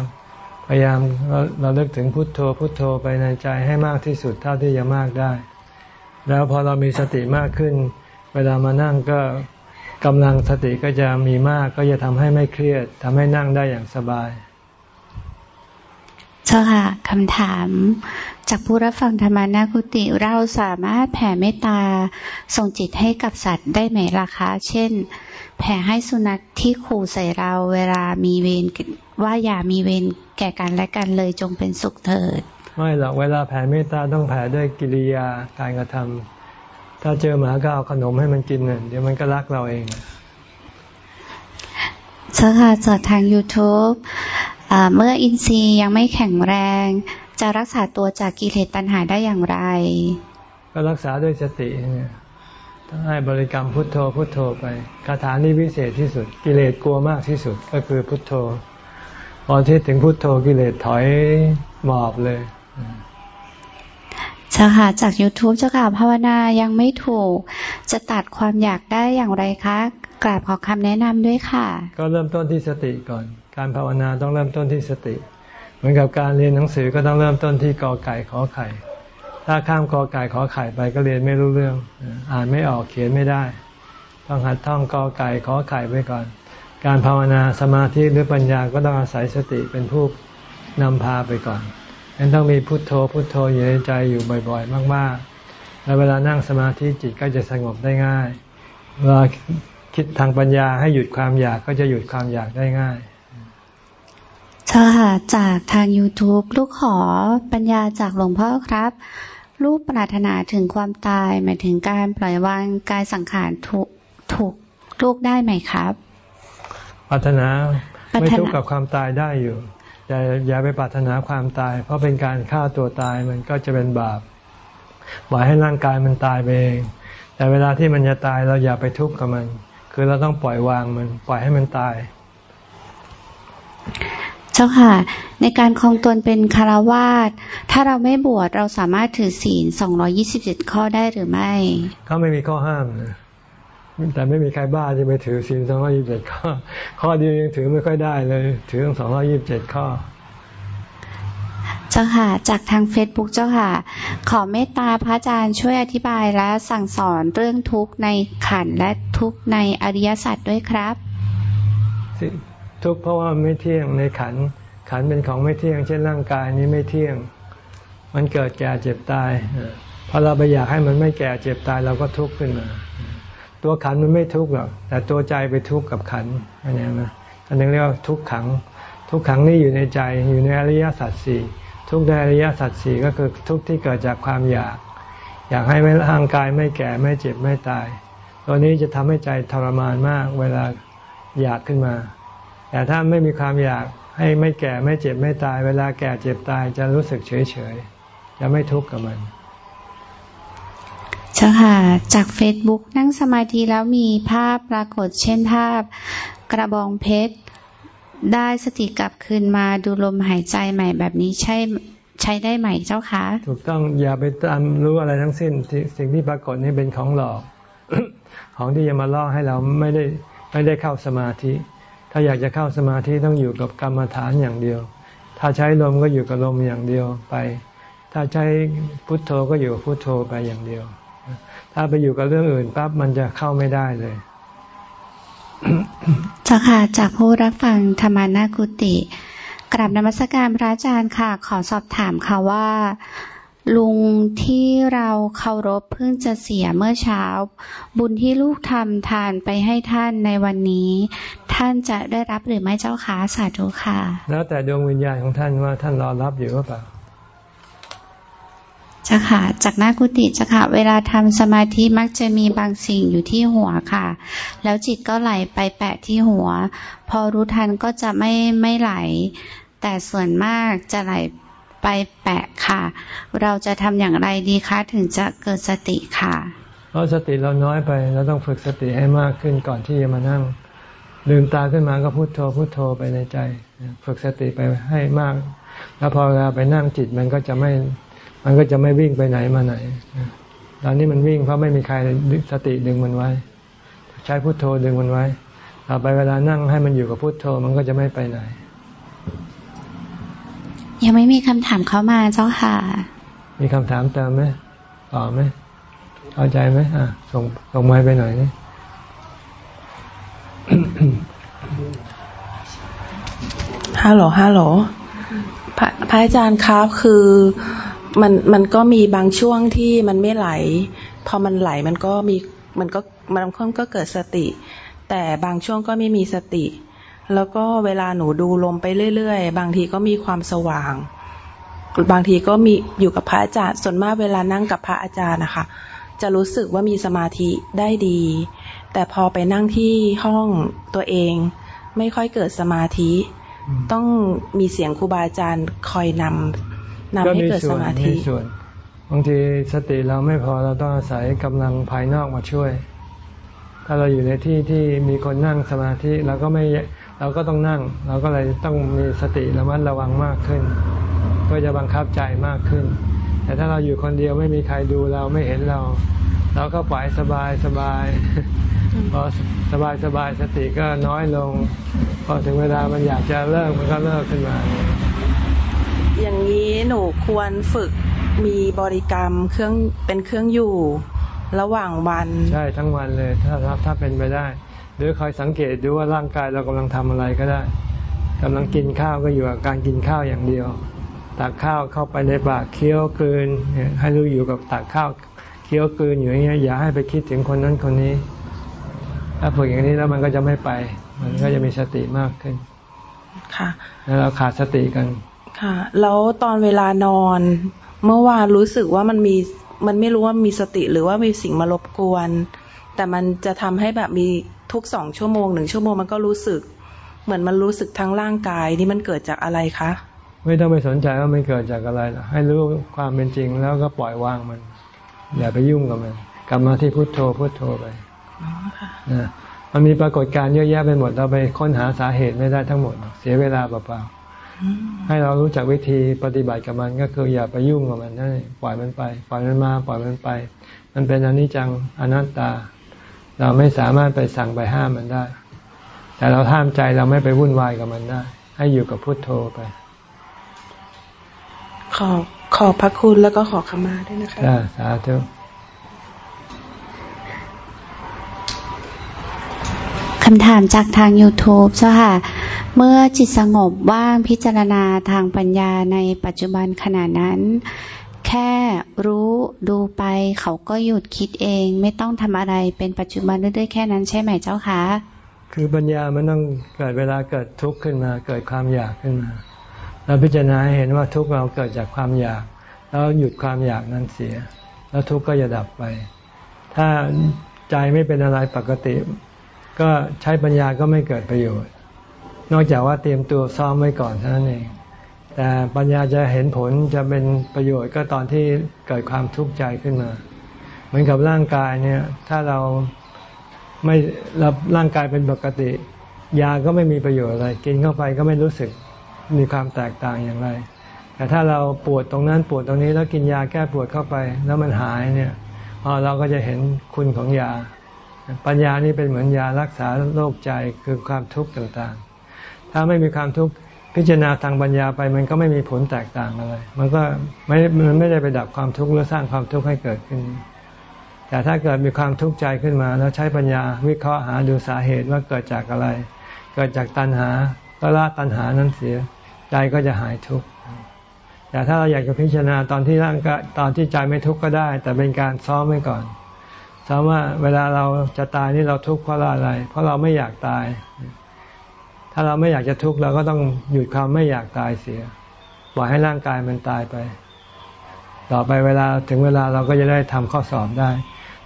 พยายามเราเราเลิกถึงพุทโธพุทโธไปในใจให้มากที่สุดเท่าที่จะมากได้ แล้วพอเรามีสติมากขึ้น เวลามานั่งก็กำลังสติก็จะมีมากก็จะทำให้ไม่เครียดทำให้นั่งได้อย่างสบาย เจ้าค่ะคำถาม จากผู้รับฟังธรรมานาคุติเราสามารถแผ่เมตตาส่งจิตให้กับสัตว์ได้ไหมล่ะคะ เช่น แผ่ให้สุนัขที่ขู่ใส่เราเวลามีเวรว่าอย่ามีเวรแก่กันและกันเลยจงเป็นสุขเถิด ไม่หรอกเวลาแผ่เมตตาต้องแผ่ด้วยกิริยาการกระทำถ้าเจอหมาก็เอาขนมให้มันกินเนี่ยเดี๋ยวมันก็รักเราเองเจ้าค่ะจากทาง YouTube เมื่ออินทรีย์ยังไม่แข็งแรง จะรักษาตัวจากกิเลสตัณหาได้อย่างไร ก็รักษาด้วยสติเนี่ยต้องให้บริกรรมพุทโธพุทโธไปคาถานี้พิเศษที่สุด กิเลสกลัวมากที่สุดก็คือพุทโธพอที่ถึงพุทโธกิเลสถอยหมอบเลยเจ้าค่ะจาก YouTube เจ้าค่ะภาวนายังไม่ถูก จะตัดความอยากได้อย่างไรคะ กราบขอคำแนะนำด้วยค่ะ ก็เริ่มต้นที่สติก่อน การภาวนาต้องเริ่มต้นที่สติ เหมือนกับการเรียนหนังสือก็ต้องเริ่มต้นที่กอไก่ขอไข่ ถ้าข้ามกอไก่ขอไข่ไปก็เรียนไม่รู้เรื่อง อ่านไม่ออกเขียนไม่ได้ ต้องหัดท่องกอไก่ขอไข่ไปก่อน การภาวนาสมาธิหรือปัญญาก็ต้องอาศัยสติเป็นผู้นำพาไปก่อนฉะนั้นต้องมีพุทโธพุทโธอยู่ในใจอยู่บ่อย ๆ มาก ๆ แล้วเวลานั่งสมาธิจิตก็จะสงบได้ง่าย เวลา คิดทางปัญญาให้หยุดความอยากก็จะหยุดความอยากได้ง่ายเจ้าค่ะจากทาง YouTube ลูกขอปัญญาจากหลวงพ่อครับ ลูกปรารถนาถึงความตายหมายถึงการปล่อยวางกายสังขารถูกถูกลูกได้ไหมครับปรารถนาไม่ทุกข์กับความตายได้อยู่อย่าอย่าไปปรารถนาความตาย เพราะเป็นการฆ่าตัวตายมันก็จะเป็นบาปปล่อยให้ร่างกายมันตายไปเองแต่เวลาที่มันจะตายเราอย่าไปทุกข์กับมัน คือเราต้องปล่อยวางมันปล่อยให้มันตายจ้าค่ะ ในการคลองตนเป็นคารวาสถ้าเราไม่บวชเราสามารถถือศีลสองรอยี่สิบเจ็ดข้อได้หรือไม่เขาไม่มีข้อห้ามนะแต่ไม่มีใครบ้าจะไปถือศีลสองร้อยี่สิบเจ็ดข้อ ข้อเดียวยังถือไม่ค่อยได้เลย ถือต้องสองร้อยี่สิบเจ็ดข้อ เจ้าค่ะ จากทางเฟซบุ๊กเจ้าค่ะ ขอเมตตาพระอาจารย์ช่วยอธิบายและสั่งสอนเรื่องทุกข์ในขันและทุกข์ในอริยสัจด้วยครับ ทุกข์เพราะว่าไม่เที่ยงในขัน ขันเป็นของไม่เที่ยง เช่นร่างกายนี้ไม่เที่ยง มันเกิดแก่เจ็บตายพอเราไปอยากให้มันไม่แก่เจ็บตายเราก็ทุกข์ขึ้นมา ตัวขันมันไม่ทุกข์หรอกแต่ตัวใจไปทุกข์กับขันอันนี้นะอันนี้เรียกว่าทุกขัง ทุกขังนี่อยู่ในใจอยู่ในอริยสัจสี่ ทุกในอริยสัจสี่ก็คือทุกที่เกิดจากความอยาก อยากให้ร่างกายไม่แก่ไม่เจ็บไม่ตาย ตัวนี้จะทำให้ใจทรมานมากเวลาอยากขึ้นมา แต่ถ้าไม่มีความอยากให้ไม่แก่ไม่เจ็บไม่ตาย เวลาแก่เจ็บตายจะรู้สึกเฉยเฉยจะไม่ทุกข์กับมันเจ้าค่ะจากเฟซบุ๊กนั่งสมาธิแล้วมีภาพปรากฏเช่นภาพ กระบองเพชร ได้สติกลับคืนมาดูลมหายใจใหม่แบบนี้ใช่ใช้ได้ไหมเจ้าคะ ถูกต้องอย่าไปตามรู้อะไรทั้งสิ้นสิ่งที่ปรากฏนี่เป็นของหลอก ของที่จะมาล่อให้เราไม่ได้ไม่ได้เข้าสมาธิ ถ้าอยากจะเข้าสมาธิต้องอยู่กับกรรมฐานอย่างเดียว ถ้าใช้ลมก็อยู่กับลมอย่างเดียวไป ถ้าใช้พุทโธก็อยู่พุทโธไปอย่างเดียว ถ้าไปอยู่กับเรื่องอื่นปั๊บมันจะเข้าไม่ได้เลย เจ้าค่ะจากผู้รับฟังธรรมานากุติกราบนมัสการพระอาจารย์ค่ะ ขอสอบถามค่ะว่า ลุงที่เราเคารพเพิ่งจะเสียเมื่อเช้า บุญที่ลูกทำทานไปให้ท่านในวันนี้ ท่านจะได้รับหรือไม่เจ้าคะสาธุค่ะ แล้วแต่ดวงวิญญาณของท่านว่าท่านรอรับอยู่หรือเปล่า จ้าค่ะ จากหน้ากุฏิจ้าค่ะ เวลาทำสมาธิมักจะมีบางสิ่งอยู่ที่หัวค่ะ แล้วจิตก็ไหลไปแปะที่หัว พอรู้ทันก็จะไม่ไม่ไหล แต่ส่วนมากจะไหลไปแปะค่ะ เราจะทำอย่างไรดีคะถึงจะเกิดสติค่ะ เพราะสติเราน้อยไป เราต้องฝึกสติให้มากขึ้นก่อนที่จะมานั่ง ลืมตาขึ้นมาก็พุโทโธพุโทโธไปในใจ ฝึกสติไปให้มาก แล้วพอเวลาไปนั่งจิตมันก็จะไม่ มันก็จะไม่วิ่งไปไหนมาไหน ตอนนี้มันวิ่งเพราะไม่มีใครสติดึงมันไว้ ใช้พุโทโธดึงมันไว้ต่อไปเวลานั่งให้มันอยู่กับพุโทโธมันก็จะไม่ไปไหน ยังไม่มีคำถามเข้ามาเจ้าค่ะ มีคำถามเติมไหมต่อไหมเข้าใจไหมอะส่งส่งไม้ไปหน่อยนี่ฮัลโหลฮัลโหลพระอาจารย์ครับคือ มันมันก็มีบางช่วงที่มันไม่ไหล พอมันไหลมันก็มีมันก็มันค่อนก็เกิดสติ แต่บางช่วงก็ไม่มีสติ แล้วก็เวลาหนูดูลมไปเรื่อยๆ บางทีก็มีความสว่าง บางทีก็มีอยู่กับพระอาจารย์ส่วนมากเวลานั่งกับพระอาจารย์นะคะจะรู้สึกว่ามีสมาธิได้ดี แต่พอไปนั่งที่ห้องตัวเอง ไม่ค่อยเกิดสมาธิ ต้องมีเสียงครูบาอาจารย์คอยนำนำให้เกิดสมาธิส่วน บางทีสติเราไม่พอเราต้องอาศัยกำลังภายนอกมาช่วย ถ้าเราอยู่ในที่ที่มีคนนั่งสมาธิเราก็ไม่เราก็ต้องนั่ง เราก็เลยต้องมีสติระมัดระวังมากขึ้นเพื่อจะบังคับใจมากขึ้น แต่ถ้าเราอยู่คนเดียวไม่มีใครดูเราไม่เห็นเรา เราก็ปล่อยสบายสบายพอสบายสบายสติก็น้อยลง พอถึงเวลามันอยากจะเลิกมันก็เลิกขึ้นมา อย่างนี้หนูควรฝึกมีบริกรรมเครื่องเป็นเครื่องอยู่ระหว่างวัน ใช่ทั้งวันเลยถ้าถ้าเป็นไปได้ หรือคอยสังเกตดูว่าร่างกายเรากำลังทำอะไรก็ได้กำลังกินข้าวก็อยู่กับการกินข้าวอย่างเดียว ตักข้าวเข้าไปในปากเคี้ยวกลืนให้รู้อยู่กับตักข้าวเคี้ยวกลืนอยู่อย่างเงี้ยอย่าให้ไปคิดถึงคนนั้นคนนี้ ถ้าฝึกอย่างนี้แล้วมันก็จะไม่ไป มันก็จะมีสติมากขึ้น ค่ะ แล้วเราขาดสติกัน ค่ะ แล้วตอนเวลานอน เมื่อวานรู้สึกว่ามันมีมันไม่รู้ว่ามีสติหรือว่ามีสิ่งมารบกวน แต่มันจะทำให้แบบมีทุกสองชั่วโมงหนึ่งชั่วโมงมันก็รู้สึก เหมือนมันรู้สึกทั้งร่างกายนี่มันเกิดจากอะไรคะไม่ต้องไปสนใจว่ามันเกิดจากอะไรให้รู้ความเป็นจริงแล้วก็ปล่อยวางมัน อย่าไปยุ่งกับมัน กลับมาที่พุโทโธพุโทโธไปนะมันมีปรากฏการณ์เยอะแยะไปหมดเราไปค้นหาสาเหตุไม่ได้ทั้งหมด เสียเวลาเปล่าๆ ให้เรารู้จักวิธีปฏิบัติกับมันก็คืออย่าไปยุ่งกับมันนั่นปล่อยมันไป ปล่อยมันมา ปล่อยมันไป มันเป็นอนิจจังอนัตตา เราไม่สามารถไปสั่งไปห้ามมันได้ แต่เราห้ามใจเราไม่ไปวุ่นวายกับมันได้ ให้อยู่กับพุทโธไป ขอขอบพระคุณแล้วก็ขอขมาด้วยนะคะสาธุคำถามจากทาง YouTube เจ้าค่ะ เมื่อจิตสงบว่างพิจารณาทางปัญญาในปัจจุบันขณะนั้น แค่รู้ดูไปเขาก็หยุดคิดเอง ไม่ต้องทำอะไรเป็นปัจจุบันเรื่อยๆแค่นั้นใช่ไหมเจ้าคะคือปัญญามันต้องเกิดเวลาเกิดทุกข์ขึ้นมา เกิดความอยากขึ้นมาเราพิจารณาเห็นว่าทุกข์เราเกิดจากความอยาก แล้วหยุดความอยากนั้นเสีย แล้วทุกข์ก็จะดับไป ถ้าใจไม่เป็นอะไรปกติ ก็ใช้ปัญญาก็ไม่เกิดประโยชน์ นอกจากว่าเตรียมตัวซ้อมไว้ก่อนเท่านั้นเอง แต่ปัญญาจะเห็นผลจะเป็นประโยชน์ก็ตอนที่เกิดความทุกข์ใจขึ้นมา เหมือนกับร่างกายเนี่ย ถ้าเราไม่รับร่างกายเป็นปกติ ยาก็ไม่มีประโยชน์อะไร กินเข้าไปก็ไม่รู้สึกมีความแตกต่างอย่างไร แต่ถ้าเราปวดตรงนั้นปวดตรงนี้แล้วกินยาแก้ปวดเข้าไป แล้วมันหายเนี่ยเราก็จะเห็นคุณของยา ปัญญานี่เป็นเหมือนยารักษาโรคใจคือความทุกข์ต่าง ถ้าไม่มีความทุกข์พิจารณาทางปัญญาไป มันก็ไม่มีผลแตกต่างอะไร มันก็ไม่มันไม่ได้ไปดับความทุกข์หรือสร้างความทุกข์ให้เกิดขึ้น แต่ถ้าเกิดมีความทุกข์ใจขึ้นมา แล้วใช้ปัญญาวิเคราะห์หาดูสาเหตุว่าเกิดจากอะไร เกิดจากตัณหาก็ละตัณหานั้นเสีย ใจก็จะหายทุกข์แต่ถ้าเราอยากจะพิจารณาตอนที่ร่างกายตอนที่ใจไม่ทุกข์ก็ได้ แต่เป็นการซ้อมไว้ก่อนซ้อมว่าเวลาเราจะตายนี่เราทุกข์เพราะอะไร เพราะเราไม่อยากตาย ถ้าเราไม่อยากจะทุกข์เราก็ต้องหยุดความไม่อยากตายเสียปล่อยให้ร่างกายมันตายไป ต่อไปเวลาถึงเวลาเราก็จะได้ทำข้อสอบได้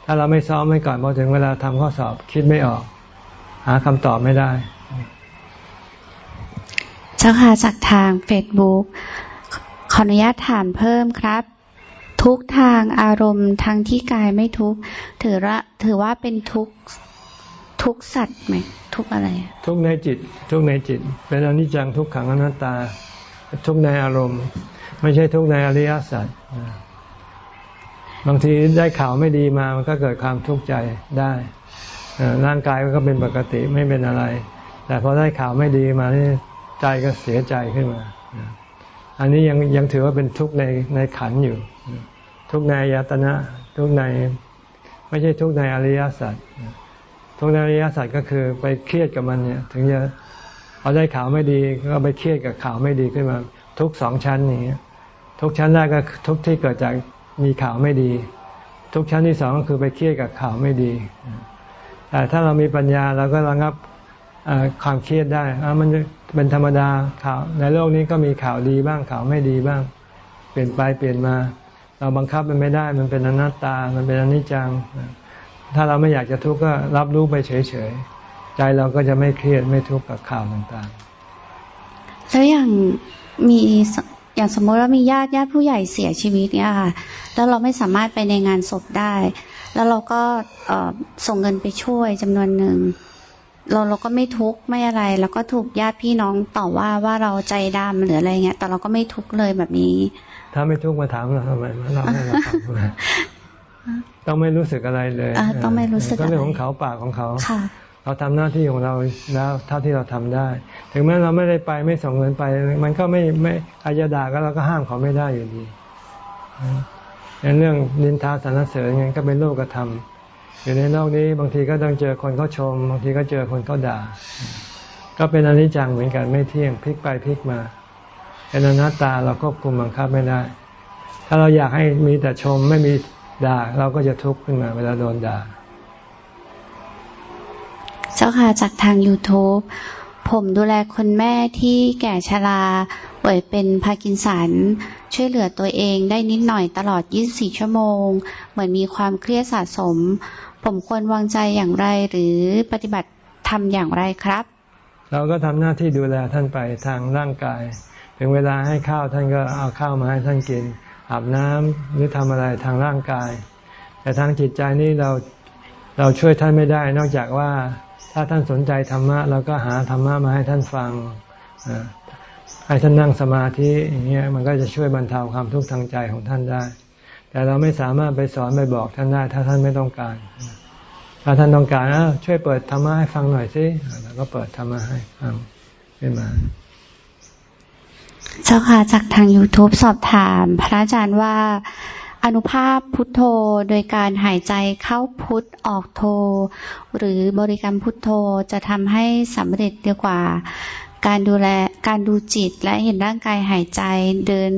ถ้าเราไม่ซ้อมไว้ก่อนพอถึงเวลาทำข้อสอบคิดไม่ออก หาคำตอบไม่ได้เจ้าค่ะจากทางเฟซบุ๊กขออนุญาตถามเพิ่มครับ ทุกทางอารมณ์ทางที่กายไม่ทุกถือว่าถือว่าเป็นทุก ทุกสัตว์ไหมทุกอะไร ทุกในจิต ทุกในจิต เป็นอนิจจังทุกขังอนัตตา ทุกในอารมณ์ ไม่ใช่ทุกในอริยสัจบางทีได้ข่าวไม่ดีมามันก็เกิดความทุกข์ใจได้ร่างกายก็เป็นปกติไม่เป็นอะไร แต่พอได้ข่าวไม่ดีมานี่ใจก็เสียใจขึ้นมา อันนี้ยังยังถือว่าเป็นทุกข์ในในขันอยู่ ทุกข์ในยตนะ ทุกข์ใน ไม่ใช่ทุกข์ในอริยสัจ ทุกข์ในอริยสัจก็คือไปเครียดกับมันเนี่ย ถึงจะพอได้ข่าวไม่ดีก็ไปเครียดกับข่าวไม่ดีขึ้นมา ทุกสองชั้นอย่างเงี้ยทุกชั้นแรกก็ทุกที่เกิดจากมีข่าวไม่ดี ทุกชั้นที่สองก็คือไปเครียดกับข่าวไม่ดีแต่ถ้าเรามีปัญญาเราก็ระงับความเครียดได้มันเป็นธรรมดาข่าวในโลกนี้ก็มีข่าวดีบ้างข่าวไม่ดีบ้าง เปลี่ยนไปเปลี่ยนมา เราบังคับมันไม่ได้มันเป็นอนัตตา มันเป็นอนิจจัง ถ้าเราไม่อยากจะทุกข์ก็รับรู้ไปเฉยๆ ใจเราก็จะไม่เครียดไม่ทุกข์กับข่าวต่างๆ แล้วอย่างมีอย่างสมมติว่ามีญาติญาติผู้ใหญ่เสียชีวิตเนี่ยค่ะ แล้วเราไม่สามารถไปในงานศพได้ แล้วเราก็ส่งเงินไปช่วยจำนวนหนึ่งเราเราก็ไม่ทุกข์ไม่อะไร แล้วก็ถูกญาติพี่น้องต่อว่าว่าเราใจดำหรืออะไรเงี้ย แต่เราก็ไม่ทุกข์เลยแบบนี้ ถ้าไม่ทุกข์มาถามเราทำไมเราให้เราฟัง ต้องไม่รู้สึกอะไรเลยต้องไม่รู้สึกก็เรื่องของเขาปากของเขาเราทำหน้าที่ของเราแล้วเท่าที่เราทำได้ ถึงแม้เราไม่ได้ไปไม่ส่งเงินไป มันก็ไม่ไม่อายาดาก็เราก็ห้ามเขาไม่ได้อยู่ดีเรื่องนินทาสรรเสริญเงี้ยก็เป็นโลกธรรมอยู่ในโลกนี้บางทีก็ต้องเจอคนเขาชม บางทีก็เจอคนเขาด่า ก็เป็นอนิจจังเหมือนกันไม่เที่ยงพลิกไปพลิกมาเป็นอนัตตาเราควบคุมบังคับไม่ได้ ถ้าเราอยากให้มีแต่ชมไม่มี ด่าเราก็จะทุกข์ขึ้นมาเวลาโดนด่า เจ้าค่ะจากทาง YouTube ผมดูแลคนแม่ที่แก่ชราป่วยเป็นพาร์กินสัน ช่วยเหลือตัวเองได้นิดหน่อยตลอด 24 ชั่วโมง เหมือนมีความเครียดสะสม ผมควรวางใจอย่างไรหรือปฏิบัติทำอย่างไรครับ เราก็ทำหน้าที่ดูแลท่านไปทางร่างกาย ถึงเวลาให้ข้าวท่านก็เอาข้าวมาให้ท่านกิน อาบน้ำหรือทำอะไรทางร่างกาย แต่ทางจิตใจนี่เราเราช่วยท่านไม่ได้ นอกจากว่าถ้าท่านสนใจธรรมะเราก็หาธรรมะมาให้ท่านฟังให้ท่านนั่งสมาธิอย่างเงี้ยมันก็จะช่วยบรรเทาความทุกข์ทางใจของท่านได้ แต่เราไม่สามารถไปสอนไปบอกท่านได้ ถ้าท่านไม่ต้องการ ถ้าท่านต้องการช่วยเปิดธรรมะให้ฟังหน่อยสิเราก็เปิดธรรมะให้ฟังขึ้นมา เจ้าค่ะจากทาง YouTube สอบถาม พระอาจารย์ว่าอนุภาพพุทโธโดยการหายใจเข้าพุทออกโท หรือบริกรรมพุทโธจะทำให้สำเร็จดีกว่า การดูแลการดูจิตและเห็นร่างกายหายใจเดิน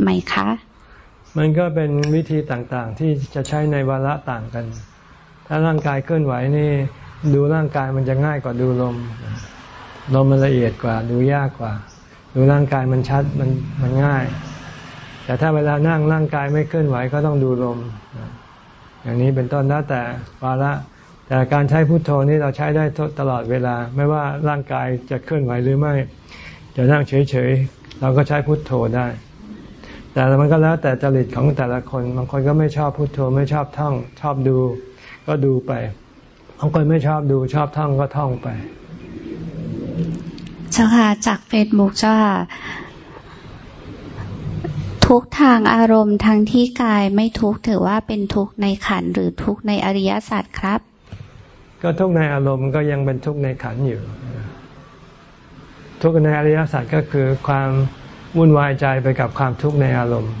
ไหมคะ มันก็เป็นวิธีต่างๆ ที่จะใช้ในวาระต่างกัน ถ้าร่างกายเคลื่อนไหวนี่ดูร่างกายมันจะง่ายกว่าดูลม ลมมันละเอียดกว่าดูยากกว่า ดูร่างกายมันชัดมันมันง่าย แต่ถ้าเวลานั่งร่างกายไม่เคลื่อนไหวก็ต้องดูลม อย่างนี้เป็นต้นแล้วแต่วาระแต่การใช้พุทโธนี่เราใช้ได้ตลอดเวลา ไม่ว่าร่างกายจะเคลื่อนไหวหรือไม่ จะนั่งเฉยๆเราก็ใช้พุทโธได้ แต่มันก็แล้วแต่จริตของแต่ละคนบางคนก็ไม่ชอบพุโทโธไม่ชอบท่อง ชอบดู ก็ดูไปบางคนไม่ชอบดูชอบท่องก็ท่องไป เจ้าค่ะ จากเฟซบุ๊กเจ้าค่ะ ทุกทางอารมณ์ทางที่กายไม่ทุกถือว่าเป็นทุกในขันหรือทุกในอริยสัจครับ ก็ทุกในอารมณ์ก็ยังเป็นทุกในขันอยู่ ทุกในอริยสัจก็คือความวุ่นวายใจไปกับความทุกข์ในอารมณ์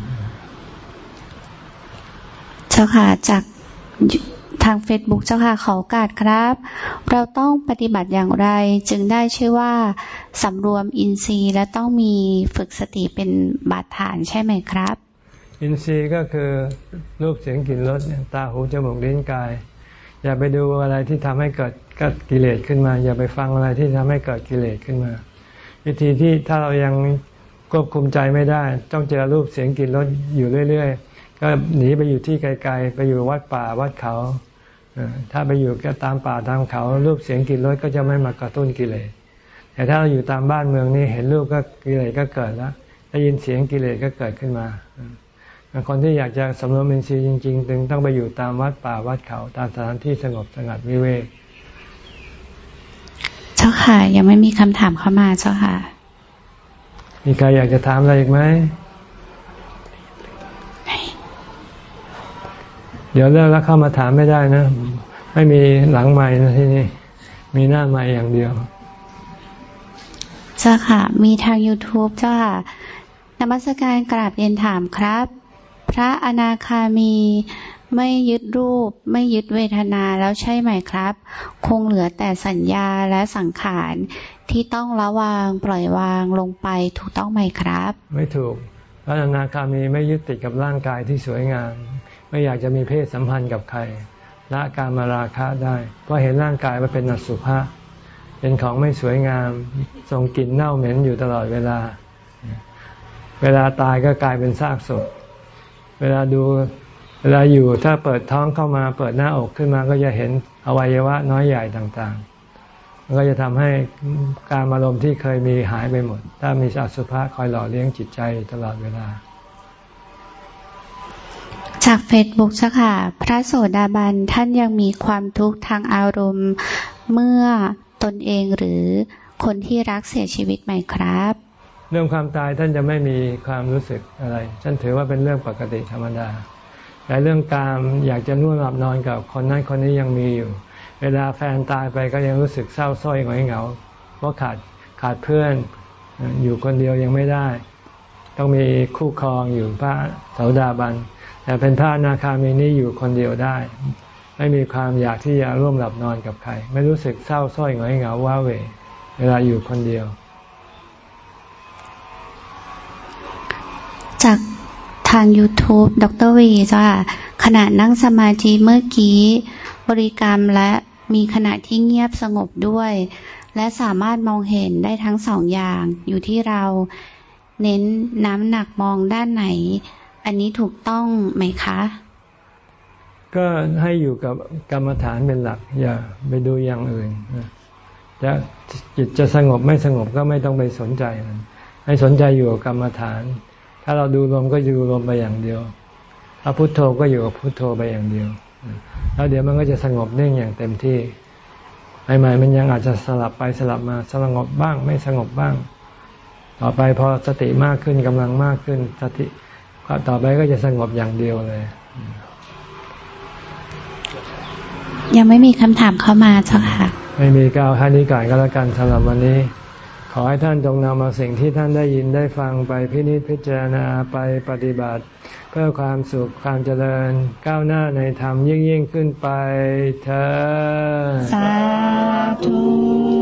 เจ้าค่ะจากทางเฟซบุ๊กเจ้าค่ะขอโอกาสครับ เราต้องปฏิบัติอย่างไรจึงได้ชื่อว่าสำรวมอินทรีย์และต้องมีฝึกสติเป็นบาดฐานใช่ไหมครับ อินทรีย์ก็คือรูปเสียงกลิ่นรสตาหูจมูกลิ้นกาย อย่าไปดูอะไรที่ทำให้เกิดกิเลสขึ้นมา อย่าไปฟังอะไรที่ทำให้เกิดกิเลสขึ้นมา วิธีที่ถ้าเรายังควบคุมใจไม่ได้ ต้องเจอรูปเสียงกลิ่นรสอยู่เรื่อย ๆ ก็หนีไปอยู่ที่ไกล ๆ ไปอยู่วัดป่าวัดเขา ถ้าไปอยู่ก็ตามป่าตามเขา รูปเสียงกลิ่นรสก็จะไม่มากระตุ้นกิเลสแต่ถ้าเราอยู่ตามบ้านเมืองนี่เห็นรูปก็กิเลสก็เกิดแล้วได้ยินเสียงกิเลสก็เกิดขึ้นมาคนที่อยากจะสำรวมอินทรีย์จริงๆถึงต้องไปอยู่ตามวัดป่าวัดเขา ตามสถานที่สงบสงัดวิเวกเจ้าค่ะ ยังไม่มีคำถามเข้ามาเจ้าค่ะ มีใครอยากจะถามอะไรอีกไหม ดี๋ยวเลิกแล้วเข้ามาถามไม่ได้นะ ไม่มีหลังใหม่นะที่นี่ มีหน้าใหม่อย่างเดียว เจ้าค่ะ มีทาง YouTube เจ้าค่ะนมัสการกราบเรียนถามครับ พระอนาคามีไม่ยึดรูป ไม่ยึดเวทนาแล้วใช่ไหมครับ คงเหลือแต่สัญญาและสังขารที่ต้องละวางปล่อยวางลงไปถูกต้องไหมครับ ไม่ถูกพระอนาคามีไม่ยึดติดกับร่างกายที่สวยงาม ไม่อยากจะมีเพศสัมพันธ์กับใครละการมาราคะได้ เพราะเห็นร่างกายว่าเป็นอสุภะเป็นของไม่สวยงามส่งกลิ่นเน่าเหม็นอยู่ตลอดเวลา เวลาตายก็กลายเป็นซากศพเวลาดูเวลาอยู่ถ้าเปิดท้องเข้ามาเปิดหน้าอกขึ้นมาก็จะเห็นอวัยวะน้อยใหญ่ต่างๆมันก็จะทำให้การอารมณ์ที่เคยมีหายไปหมด ถ้ามีอสุภะคอยหล่อเลี้ยงจิตใจตลอดเวลา จากเฟซบุ๊กจ้ะค่ะ พระโสดาบันท่านยังมีความทุกข์ทางอารมณ์ เมื่อตนเองหรือคนที่รักเสียชีวิตไหมครับ เรื่องความตายท่านจะไม่มีความรู้สึกอะไรท่านถือว่าเป็นเรื่องปกติธรรมดา แต่เรื่องการอยากจะนุ่นหลับนอนกับคนนั้นคนนี้ยังมีอยู่ เวลาแฟนตายไปก็ยังรู้สึกเศร้าส้อยหงอยเหงาเพราะขาดขาดเพื่อนอยู่คนเดียวยังไม่ได้ ต้องมีคู่ครองอยู่พระเสาดาบัน แต่เป็นพระนาคามีนี้อยู่คนเดียวได้ ไม่มีความอยากที่จะร่วมหลับนอนกับใคร ไม่รู้สึกเศร้าส้อยหงอยเหงาว้าเหวเวลาอยู่คนเดียว จากทาง YouTube ดรวีจ้าขณะนั่งสมาธิเมื่อกี้ บริกรรมและมีขณะที่เงียบสงบด้วย และสามารถมองเห็นได้ทั้งสองอย่างอยู่ที่เราเน้นน้ำหนักมองด้านไหน อันนี้ถูกต้องไหมคะ ก็ให้อยู่กับกรรมฐานเป็นหลัก อย่าไปดูอย่างอื่นจะจิตจะสงบไม่สงบก็ไม่ต้องไปสนใจมันให้สนใจอยู่กับกรรมฐาน ถ้าเราดูลมก็อยู่ลมไปอย่างเดียวถ้าพุโทโธก็อยู่กับพุโทโธไปอย่างเดียว แล้วเดี๋ยวมันก็จะสงบนิ่งอย่างเต็มที่ใหม่ๆมันยังอาจจะสลับไปสลับมาสงบบ้าง ไม่สงบบ้าง ต่อไปพอสติมากขึ้นกำลังมากขึ้นสติ ต่อไปก็จะสงบอย่างเดียวเลย ยังไม่มีคำถามเข้ามาเจ้าค่ะ ไม่มีก็เอาท่านี้ก่อนก็แล้วกันสำหรับวันนี้ ขอให้ท่านจงนำเอาสิ่งที่ท่านได้ยินได้ฟังไปพินิจพิจารณาไปปฏิบัติ เพื่อความสุขความเจริญก้าวหน้าในธรรมยิ่งยิ่งขึ้นไปเธอสาธุ